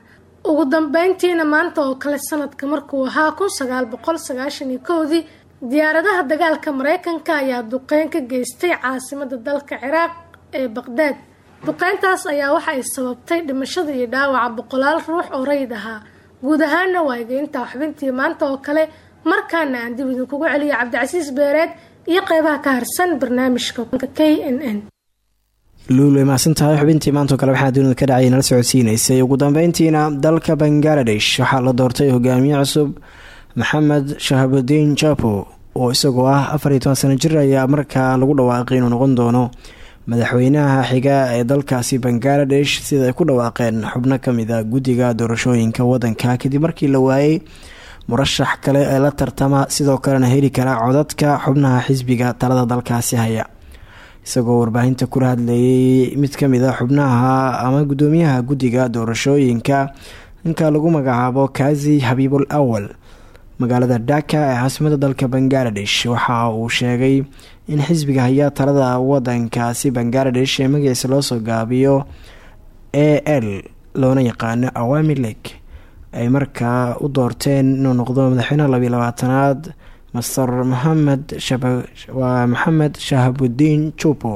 Ugu dambeyntiina maanta oo kale sanadka markuu ahaa kun sagaal boqol sagaashan kowdii diyaaradaha dagaalka mareykanka ayaa duqeyn ka geystay caasimada dalka ciraaq ee baqdaad duqeyntaas ayaa waxa ay sababtay dhimashada iyo dhaawaca boqolaal ruux oo rayid ahaa. Guud ahaana waa egeyntaa xubintii maanta oo kale markaana aan dib idinkugu celiyo cabdicasiis beereed iyo qeybaha ka harsan barnaamijka k n n. Luul xubintii maantao kale waxaa dunida ka dhacay nala socodsiinaysay. Ugu dambeyntiina dalka bangaladesh waxaa la doortay hogaamiye cusub maxamed shahabudiin japo oo isagoo ah afar iyo toban sano jir ayaa markaa lagu dhawaaqay inuu noqon doono madaxweynaha xiga ee dalkaasi bangaladesh sida ay ku dhawaaqeen xubno ka mid a guddiga doorashooyinka wadanka. Kadib markii la waayey murashax kale ee la tartama sidoo kalena heli kara codadka xubnaha xisbiga talada dalkaasi haya. Isagoo warbaahinta kula hadlayay mid ka mid a xubnaha ama gudoomiyaha guddiga doorashooyinka ninka lagu magacaabo kazi xabiibul awal magaalada dhaka ee caasimada dalka bangaladesh waxa uu sheegay in xisbiga haya talada wadankaasi bangaladesh ee magaciisa loosoo gaabiyo a l loona yaqaano awami lake ay markaa u doorteen inuu noqdo madaxweynaha labiyo labaatanaad master maxamed waa maxamed shahabudiin jupo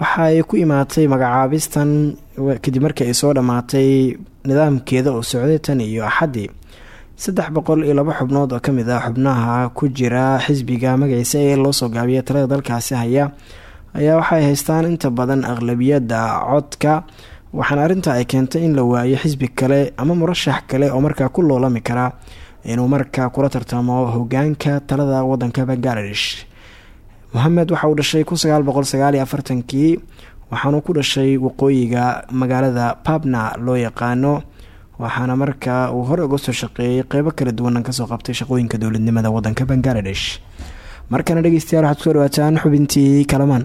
waxa ay ku imaatay magacaabistan kadib markii ay soo dhammaatay nidaamkeeda oo socday tan iyo axaddii saddex boqol iyo laba xubnood oo ka mid ah xubnaha ku jira xisbiga magaciisa ee loosoo gaabiya talada dalkaasi haya ayaa waxay haystaan inta badan aqlabiyadda codka waxaana arrinta ay keentay in la waayo xisbi kale ama murashax kale oo markaa ku loolami kara inuu markaa kula tartamo hogaanka talada wadanka bangaladesh mohamed waxa uu dhashay kun sagaal boqol sagaal iyo afartankii waxaanuu ku dhashay waqooyiga magaalada pabna loo yaqaano waxaana markaa uu hore uga soo shaqeeyey qeybo kala duwanan ka soo qabtay shaqooyinka dowladnimada wadanka bangaladesh markana dhegeystayaal waxaad ku soo dhawaataan xubintii kalamaan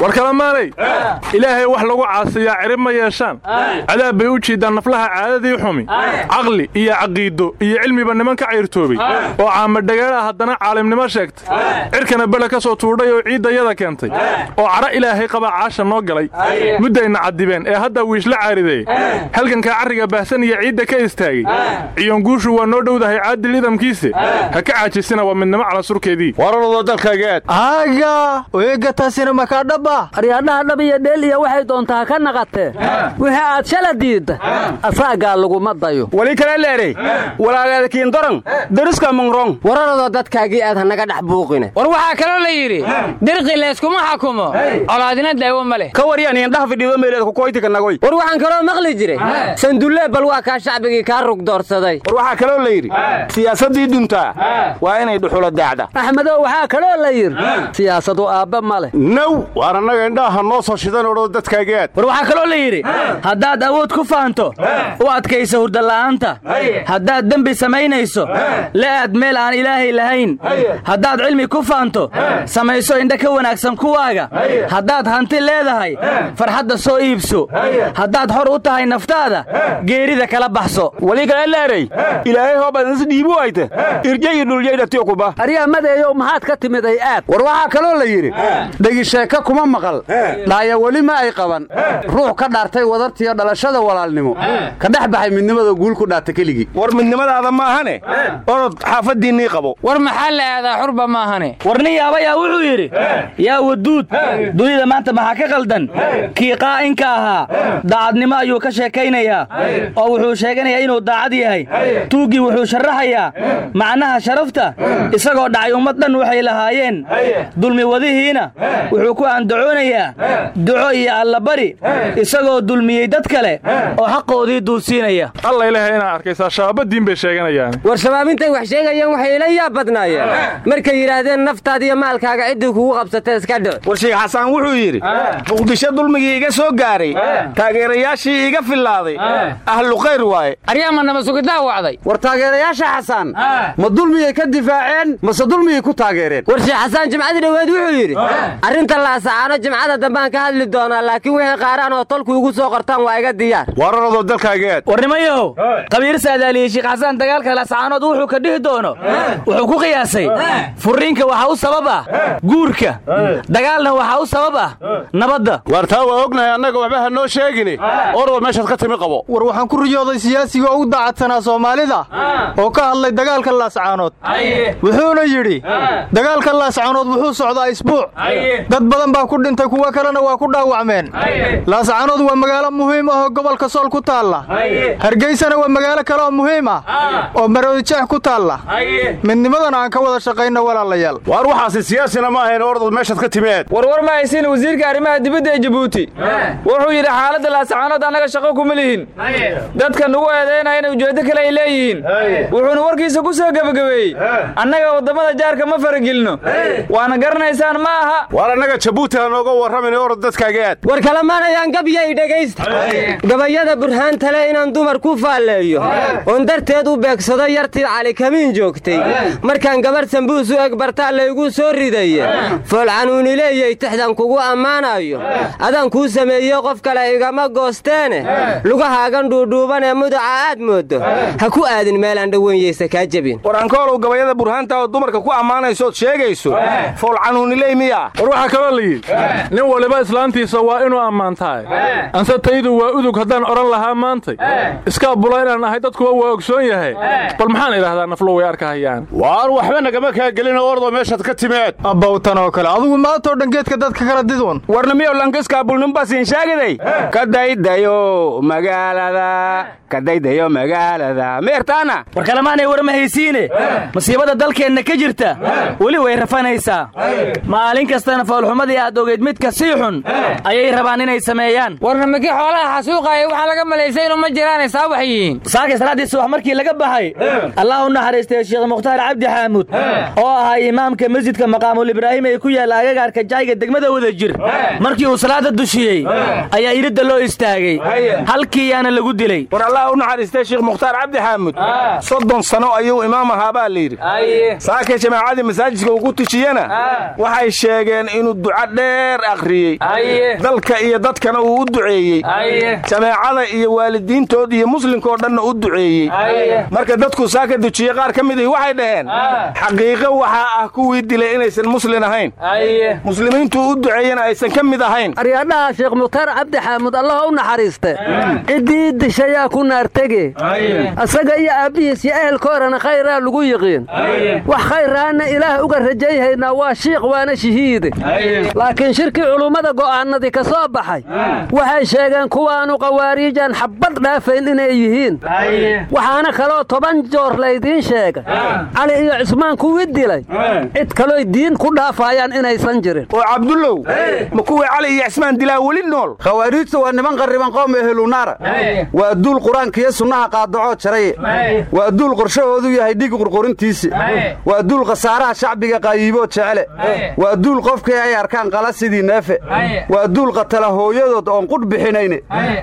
war kalamaanay ilaahay wax lagu caasiyaa cirib ma yeeshaan. Cadaab bay u jiiddaan naflaha caadadii xumi. Caqli iyo caqiido iyo cilmiba niman ka cayrtoobay oo caamadhagaala haddana caalimnimo sheegtay. Cirkana bele ka soo tuudhay oo ciiddayada keentay. Oo cadho ilaahay qaba caasha noo galay. Muddayna cadibeen ee hadda wiishla caarideey halgankaa carriga baahsan iyo ciidda ka istaagay. Ciyonguushu waa noo dhowdahay caadil idamkiise ha ka caajisina waa midnimo calansurkeedii wararado dalkaageed dhaba aryaadhaha dhab iyo dheel iyo waxay doontaa ka naqatee wixii aad shala diidda asaagaa laguma dayo wali kale leeray. Walaalaalkiin doran dariska mungrong wararado dadkaagii aad hanaga dhex buuqine. War waxaa kaloo la yidhi dirqi layskuma xakumo. Colaadina daawo ma leh. Ka waryan indhaha fidhiido meeleed kukoytika nagoy. War waxaan kaloo maqli jiray sandulle bal waa kaa shacbigii kaa rug doorsaday. War waxaa kaloo la yidhi siyaasaddii duntaa waa inay dhuxula daacda. Axmedow waxaa kaloo la yidhi siyaasadu aabba ma leh. Now waar annaga indhaha noo soo shidan odho dadkaageed war waxaa kaloo la yidhi haddaad awood ku faanto u adkaysa hurdala'aanta haddaad dembi samaynayso la'aad meel aan ilaahay lahayn. Haddaad cilmi ku faanto samayso indha ka wanaagsan kuwaaga. Haddaad hanti leedahay farxadda soo iibso. Haddaad xor u tahay naftaada geerida kala baxso. Wali kale leeray ilaahay hoobaadnas dhiibu ayte irjay dhulyaydatio kuba aryaa madeeyow maxaad ka timiday aad. War waxaa kaloo la yidhi dhegisheeka kuma maqal. Dhaaya weli ma ay qaban. Ruux ka dhaartay wadartiyo dhalashada walaalnimo. Ka dhex baxay midnimada guul ku dhaata keligii. War midnimadaada maahane? Orod xaafaddiinnii qabo. War maxaa la aadaa xurba maahane? War nin yaabayaa wuxuu yidhi? Yaa waduud dunida maanta maxaa ka qaldan. Kii qaa'inka ahaa daacadnimo ayuu ka sheekaynayaa oo wuxuu sheeganayaa inuu daacad yahay. Tuuggii wuxuu sharaxayaa macnaha sharafta isagoo dhacay ummad dhan waxay lahaayeen. Dulmi wadihiina wuxuu ku andacoonayaa duco iyo allabari isagoo dulmiyey dad kale oo xaqoodii duulsiinaya. Alla ilahay inaa arkaysaa shabaabadiin bay sheeganayaan. War shabaabintay wax sheegayeen waxay ila yaab badnaayeen markay yidhaahdeen naftaada iyo maalkaaga ciddii kugu qabsatay iska dhic war sheekh xasaan wuxuu yidhi muqdisho dulmigii iga soo gaaray taageerayaashii iga fillaaday. Ahlu khayr waaye. Aryaama nama sugidaa wacday. War taageerayaasha xasaan ma dulmiyay ka difaaceen mase dulmiyay ku taageereen. War sheekh xasaan jimcadii dhoweed wuxuu yidhi arrinta laasacaano jimcada dambaan ka hadli doonaa laakiin wixii qaaraan oo tolku igu soo qortaan waa iga diyaar. Wararado dalkaageed. War nimayow qabiir saadaaliyey sheekh xasaan dagaalka laasacaanood wuxuu ka dhihi doono wuxuu ku qiyaasay furriinka waxaa u sabab ah guurka dagaalna waxaa u sabab ah nabadda. Waar taa waa ognahay annaga waxba ha noo sheegine orwal meeshaad ka timi qabo. War waxaan ku riyooday siyaasiga ugu daacadsanaa soomaalida oo ka hadlay dagaalka laascaanood. Wuxuuna yidhi dagaalka laascaanood wuxuu socdaa isbuuc. Dad badan baa ku dhintay kuwo kalena waa ku dhaawacmeen. Laascaanood waa magaalo muhiim ah oo gobolka sool ku taalla. Hargeysana waa magaalo kale oo muhiim ah oo maroodijeex ku taalla. Midnimadana aan ka wada shaqayno walaalayaal. Waar waxaasi siyaasina ma ahayn ordad meeshaad ka timeed. Warwar ma haysin wasiirka arrimaha dibadda ee jabuuti. Wuxuu yidhi xaaladda laascaanood annaga shaqo kuma lihin. Dadka nugu eedaynayana ujeeddo kale ay leeyihiin. Wuxuuna warkiisa ku soo gebagabeeyey. Annaga waddamada jaarka ma faragelino waana garanaysaan ma aha. Waar annaga jabuuti ha nooga warramin orod dadkaageed. War kalamanayaan gabyay dhegaysta gabayada burhaantale inaan dumar ku faalleeyo. Oon darteed u beegsado yartii calikamiin joogtay. Markaan gabarh sambuus u eg bartaa laygu soo ridaye. Foolcanuuni leeyay tixdan kugu ammaanayo. Adaan kuu sameeye qof kale igama goosteene. Lugahaagan dhuudhuuban ee mudaca aad mooddo ha ku aadin meelaan dhowenyeysa kaa jebin war ankoolow gabayada burhaanta oo dumarka ku ammaanaysood sheegayso. Foolcanuuniley miya war waxaa kaloo la yidhi nin waliba islaantiisa waa inuu ammaantahay. Anse taydu waa udug haddaan odhan lahaa maantay. Iskaa bula inaan ahay dadkuwa waa ogsoon yahay. Bal maxaan idhaahdaa naflo way arkahayaan. Waar waxba nagama kaa gelina ordoo meeshaad ka timeed abbawtan oo kale adugu maantoo dhan geedka dadka kala didun warnamiyow lankiska bulnimbasin sheegiday kadaydayo magaalada. Kadaydayo magaalada. Meertaana war kalemaanay war ma haysiine masiibada dalkeenna ka jirta. Weli way rafanaysaa. Maalin kastana foolxumadii aad ogeyd midka sii xun ayay rabaan inay sameeyaan. Warna mikii xoolaha xasuuqaaya waxaa laga malaysay inuu ma jiraan saa wax yihiin. Saakay salaaddii subax markii laga baxay allah u naxariistay sheekh mukhtaar cabdi xaamuud oo ahaa imaamka masjidka maqaamul ibraahim ee ku yaalla agagaarka jayga degmada wada jir markii uu salaada dushiyey ayaa iridda loo istaagay. Halkiiyaana lagu dilay. War allah u naxariistay sheekh mukhtaar cabdi xaamud. Soddon sano ayuu imaam ahaa baa layidhi saakay jamaacadii masaajidka ugu tujiyena waxay sheegeen inuu duca dheer dheer akhriyey dalka iyo dadkana uu u duceeyey. Jameecada iyo waalidiintood iyo muslimkoo dhanna u duceeyey. Marka dadku saa ka dujiyey qaar ka midii waxay dhaheen xaqiiqo waxaa ah kuwii dilay inaysan muslin ahayn. Muslimiintuu u duceeyena aysan ka mid ahayn. Aryadhaha sheekh mukhtaar cabdi xaamud allaha u naxariiste. Ciddii dishayaa ku naartege. Asaga iyo aabbihiis iyo ehelkoorana khayraa lagu yiqiin wax khayraana ilaah uga rajayhaynaa waa shiikh waana shahiide laakiin shirkii culummada go'aanadii ka soo baxay waxay sheegeen kuwaanu qawaariijaan xabbad dhaafayn inay yihiin. Waxaana kaloo toban joor laydiin sheegay. Cali iyo cismaan kuwii dilay cid kalooy diin ku dhaafayaan inaysan jirin. Oo cabdullow ma kuwii cali iyo cismaan dilaa weli nool? Khawaariijtu waa niman qarriban qoom ehelunaara waa duul qur'aankiyo sunnaha qaadacoo jaraye waa duul qorshahoodu yahay dhig qurqurintiisi. Waa duul khasaaraha shacbiga qaayiiboo jecele. Waa duul qofkii ay arkaan qala sidii neefe waa duul qatala hooyadood oon qudh bixinayne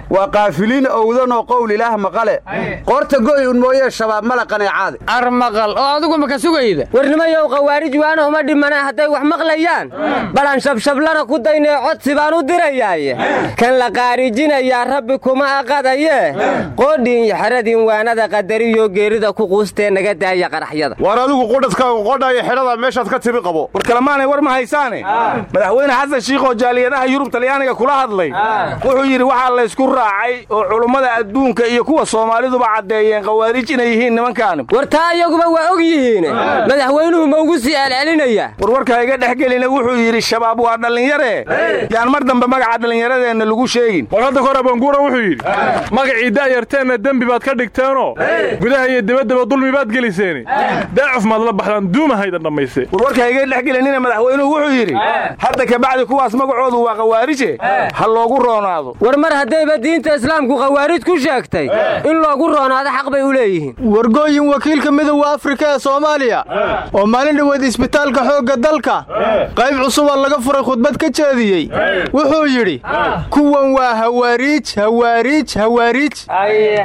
waa qaafiliin owdanoo qowl ilaah maqale. Qoorta goy un mooyee shabaab mala qaneecaade armaqal oo adigu maka sugayda warnimayow khawaarij waana uma dhimana hadday wax maqlayaan. Balan shabshablana ku daynee codsi baan u dirayaaye. Kan la qaarijinayaa rabbi kuma aqadaye. Qoodhiin iyo xeradiin waanada qadariyo geerida ku quustee naga daaya qaraxyada. War adigu qudhadkaagu qodhaya xidhada meeshaad ka timi qabo. War kalemaanay war ma haysaane madaxweyne xasan shiikhoo jaaliyadaha yurub talyaaniga kula hadlay. Wuxuu yidhi waxaa laysku raacay oo culummada adduunka iyo kuwa soomaaliduba caddeeyeen khawaarij inay yihiin nimankaani. War taa iyaguba waa og yihiin madaxweynuhu ma ugu sii celcelinaya. Warwarka iga dhex gelina wuxuu yidhi shabaab waa dhallinyare. Yaan mar dambe magaca dhallinyaradeenna lagu sheegin. War hadda kor abanguura wuxuu yidhi magacii da'yarteenna dembi baad ka dhigteenoo gudaha iyo dibaddaba dulmi baad geliseeni daacuf maad la baxdaan duumahaydan dhammayse warwarka iga dhex gelinina madaxweynuhu wuxuu yidhi hadda kabacdi kuwaas magacoodu waa khawaarije ha loogu roonaado. War mar haddayba diinta islaamku khawaarij ku sheegtay in loogu roonaado xaq bay u leeyihiin. Wargooyin wakiilka midowda afrika ee soomaaliya oo maalin dhoweed isbitaalka xoogga dalka qayb cusuba laga furay khudbad ka jeediyey wuxuu yidhi kuwan waa hawaariij hawaariij hawaariij.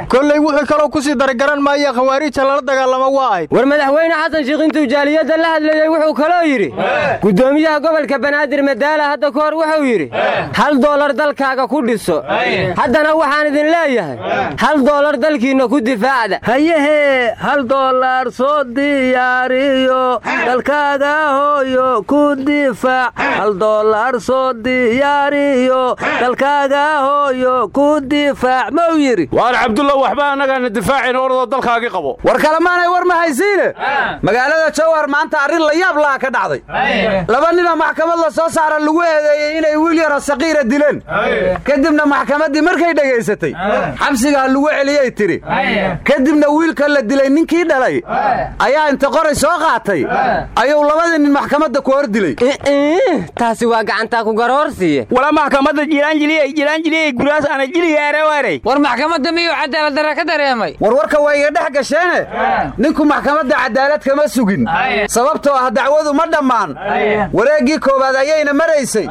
Kollay wuxuu kaloo ku sii daragaran maaya khawaariija lala dagaalamo waa ahayd war madaxweyne xasan shiikh intuu jaaliyadda la hadlayey wuxuu kaloo yidhi gudoomiyaha gobolka banaadir madaala hadda ka hor wuxuu yidhi hal doolar dalkaaga ku dhiso haddana waxaan idin leeyahay. Hal doolar dalkiinna ku difaacda. Hayehee hal doolar soo diyaariyo dalkaaga hooyo ku difaac. Hal doolar soo diyaariyo dalkaaga hooyo ku difaac. Mau yidhi? Waar cabdullah waxba annagaana difaacin ordoo dalkaagii qabo. War kalemaanay war ma haysiine? Magaalada jawhar maanta arrin la yaab laha ka dhacday. Laba nina maxkamad la soo saara lagu eedeeyey inay wiil yaro saqiira dileen. Kadibna maxkamaddii markay dhegaysatay xabsigaa lagu celiyey tidhi kadibna wiilka la dilay ninkii dhalay ayaa inta qoray soo qaatay. Ayuu labadii nin maxkamadda ku hor dilay. Taasi waa gacantaa ku garoorsiiye wala maxkamadda jilaanjiliyey jilaanjiliyey guraas ana jiliyaarewaaray war maxkamadda miyuu cadaaladdarra ka dareemay? Warwarka waa iga dhex gasheene. Ninku maxkamadda cadaalad kama sugin. Sababtoo ah dacwadu ma dhammaan. Wareeggii koowaad ayayna maraysay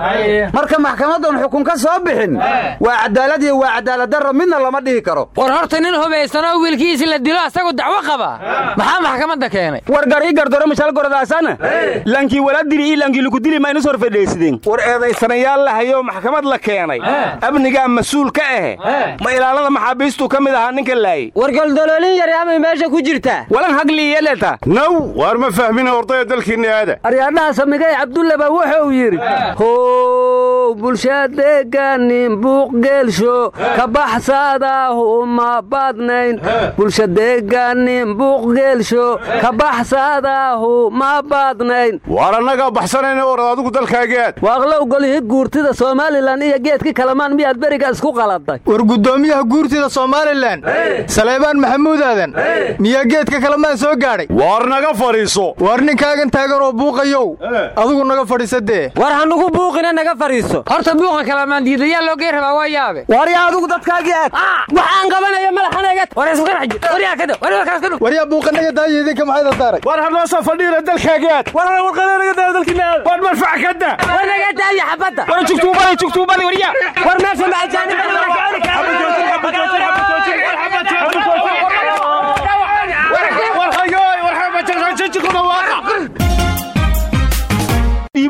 marka maxkamaddan xukun ka soo bixin waa cadaalad iyo waa cadaaladdarro midna lama dhihi karo. War horta nin hubaysanoo wiilkiisi la dilo asagu dacwo qaba. Maxaa maxkamadda keenay? War garii gardoro mishal gordaasana lankii wala dili ii lankii lagu dili ma inus hor fadhiisideen war eedaysanayaal lahayo maxkamad la keenay. Amnigaa mas'uul ka ahe. Ma ilaalada maxaabiistuu ka mid ahaa ninka laayey war goldoloolin yari amay meesha ku jirtaa walan hagliyeleta naw waar ma fahmina ordaya dalkiinna aada? Aryaadhaha samigay cabdullaba wuxuu yidhi हो how bulshadeeganin buuqgeelsho ka baxsadaahu uma badnayn. Bulshadeeganin buuqgeelsho ka baxsadaahu ma badnayn. Waar annagaa baxsanayna orad adigu dalkaagii aad waaqlow golihi guurtida somalilan iyo geedkii kalamaan miyaad beriga isku qaladay war guddoomiyaha guurtida somalilan. Saleebaan maxamuud aadan miyaa geedka kalamaan soo gaadhay. Waar naga fadhiiso. Waar ninkaagan taagan oo buuqayow. Adigu naga fadhiisa dee war hanugu buuqina naga fadhiiso horta buuqa kalamaan diidayaa loogey rabaa waa yaabe waaryaa adigu dadkaagii aad waxaan qabanaya madaxanaga war isqarxi waryaa kada waryaa kaas kada waryaa buuqanaga daaya idinka maxay dadaaray war hadloo soo fadhiina dalkaagii aad war war qalenaga daaya dalkiina aad war marfac kada war naga daaya xabadda war jugtuubali jugtuubali waryaa war meesha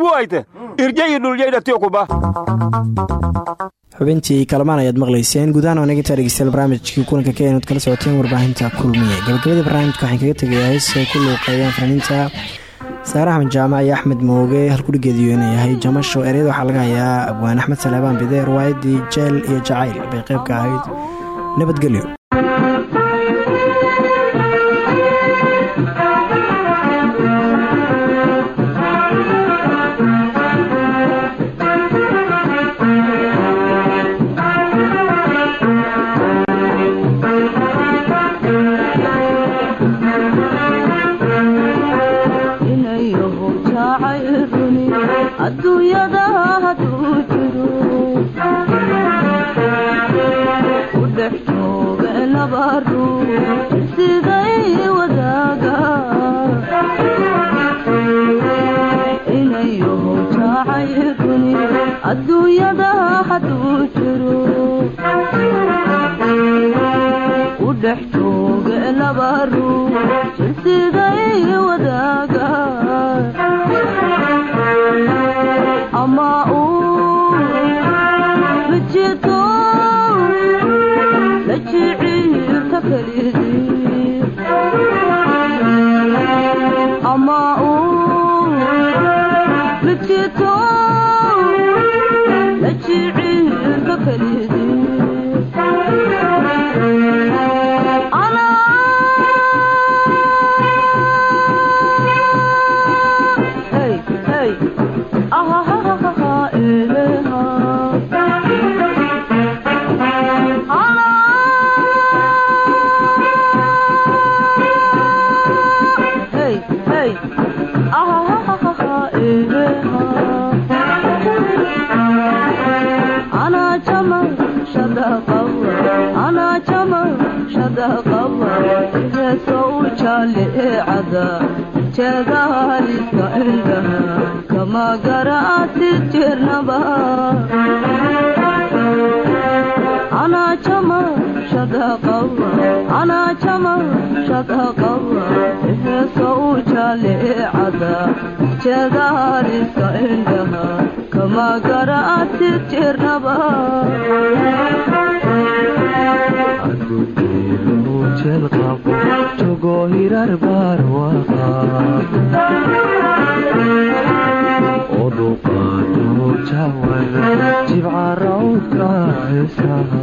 ma ajaanib irje iyo dhulyaydatio kuba. Xubintii kalamaan ayaad maqlayseen. Gudahaan oo naga taadhegeystayaal barnaamijkii kulanka kenya ood kala socoteen warbaahinta kulmiye. Gabagabadii barnaamijka waxaan kaga tegayaa hees ay ku luuqeeyaan fanaaniinta saare axmed jaamac iyo axmed mooge halkudhigeediyo inuu yahay jamasho ereyada waxaa laga hayaa. Abwaan axmed saleebaan bide riwaayadii jeel iyo jacayl bay qayb ka ahayd. Nabadgelyo adduunyada hadduu jiro u dhex jooga laba ruux siday wadaaga ama uu mijito la jiciirka kelidii لعدا جدارك عندها كما قرأت الجرنبا أنا جمل شدقوا أنا jeel qabo togoo hirar baarwaqa oduqaano jawada jibca rawdka heesaha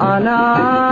aa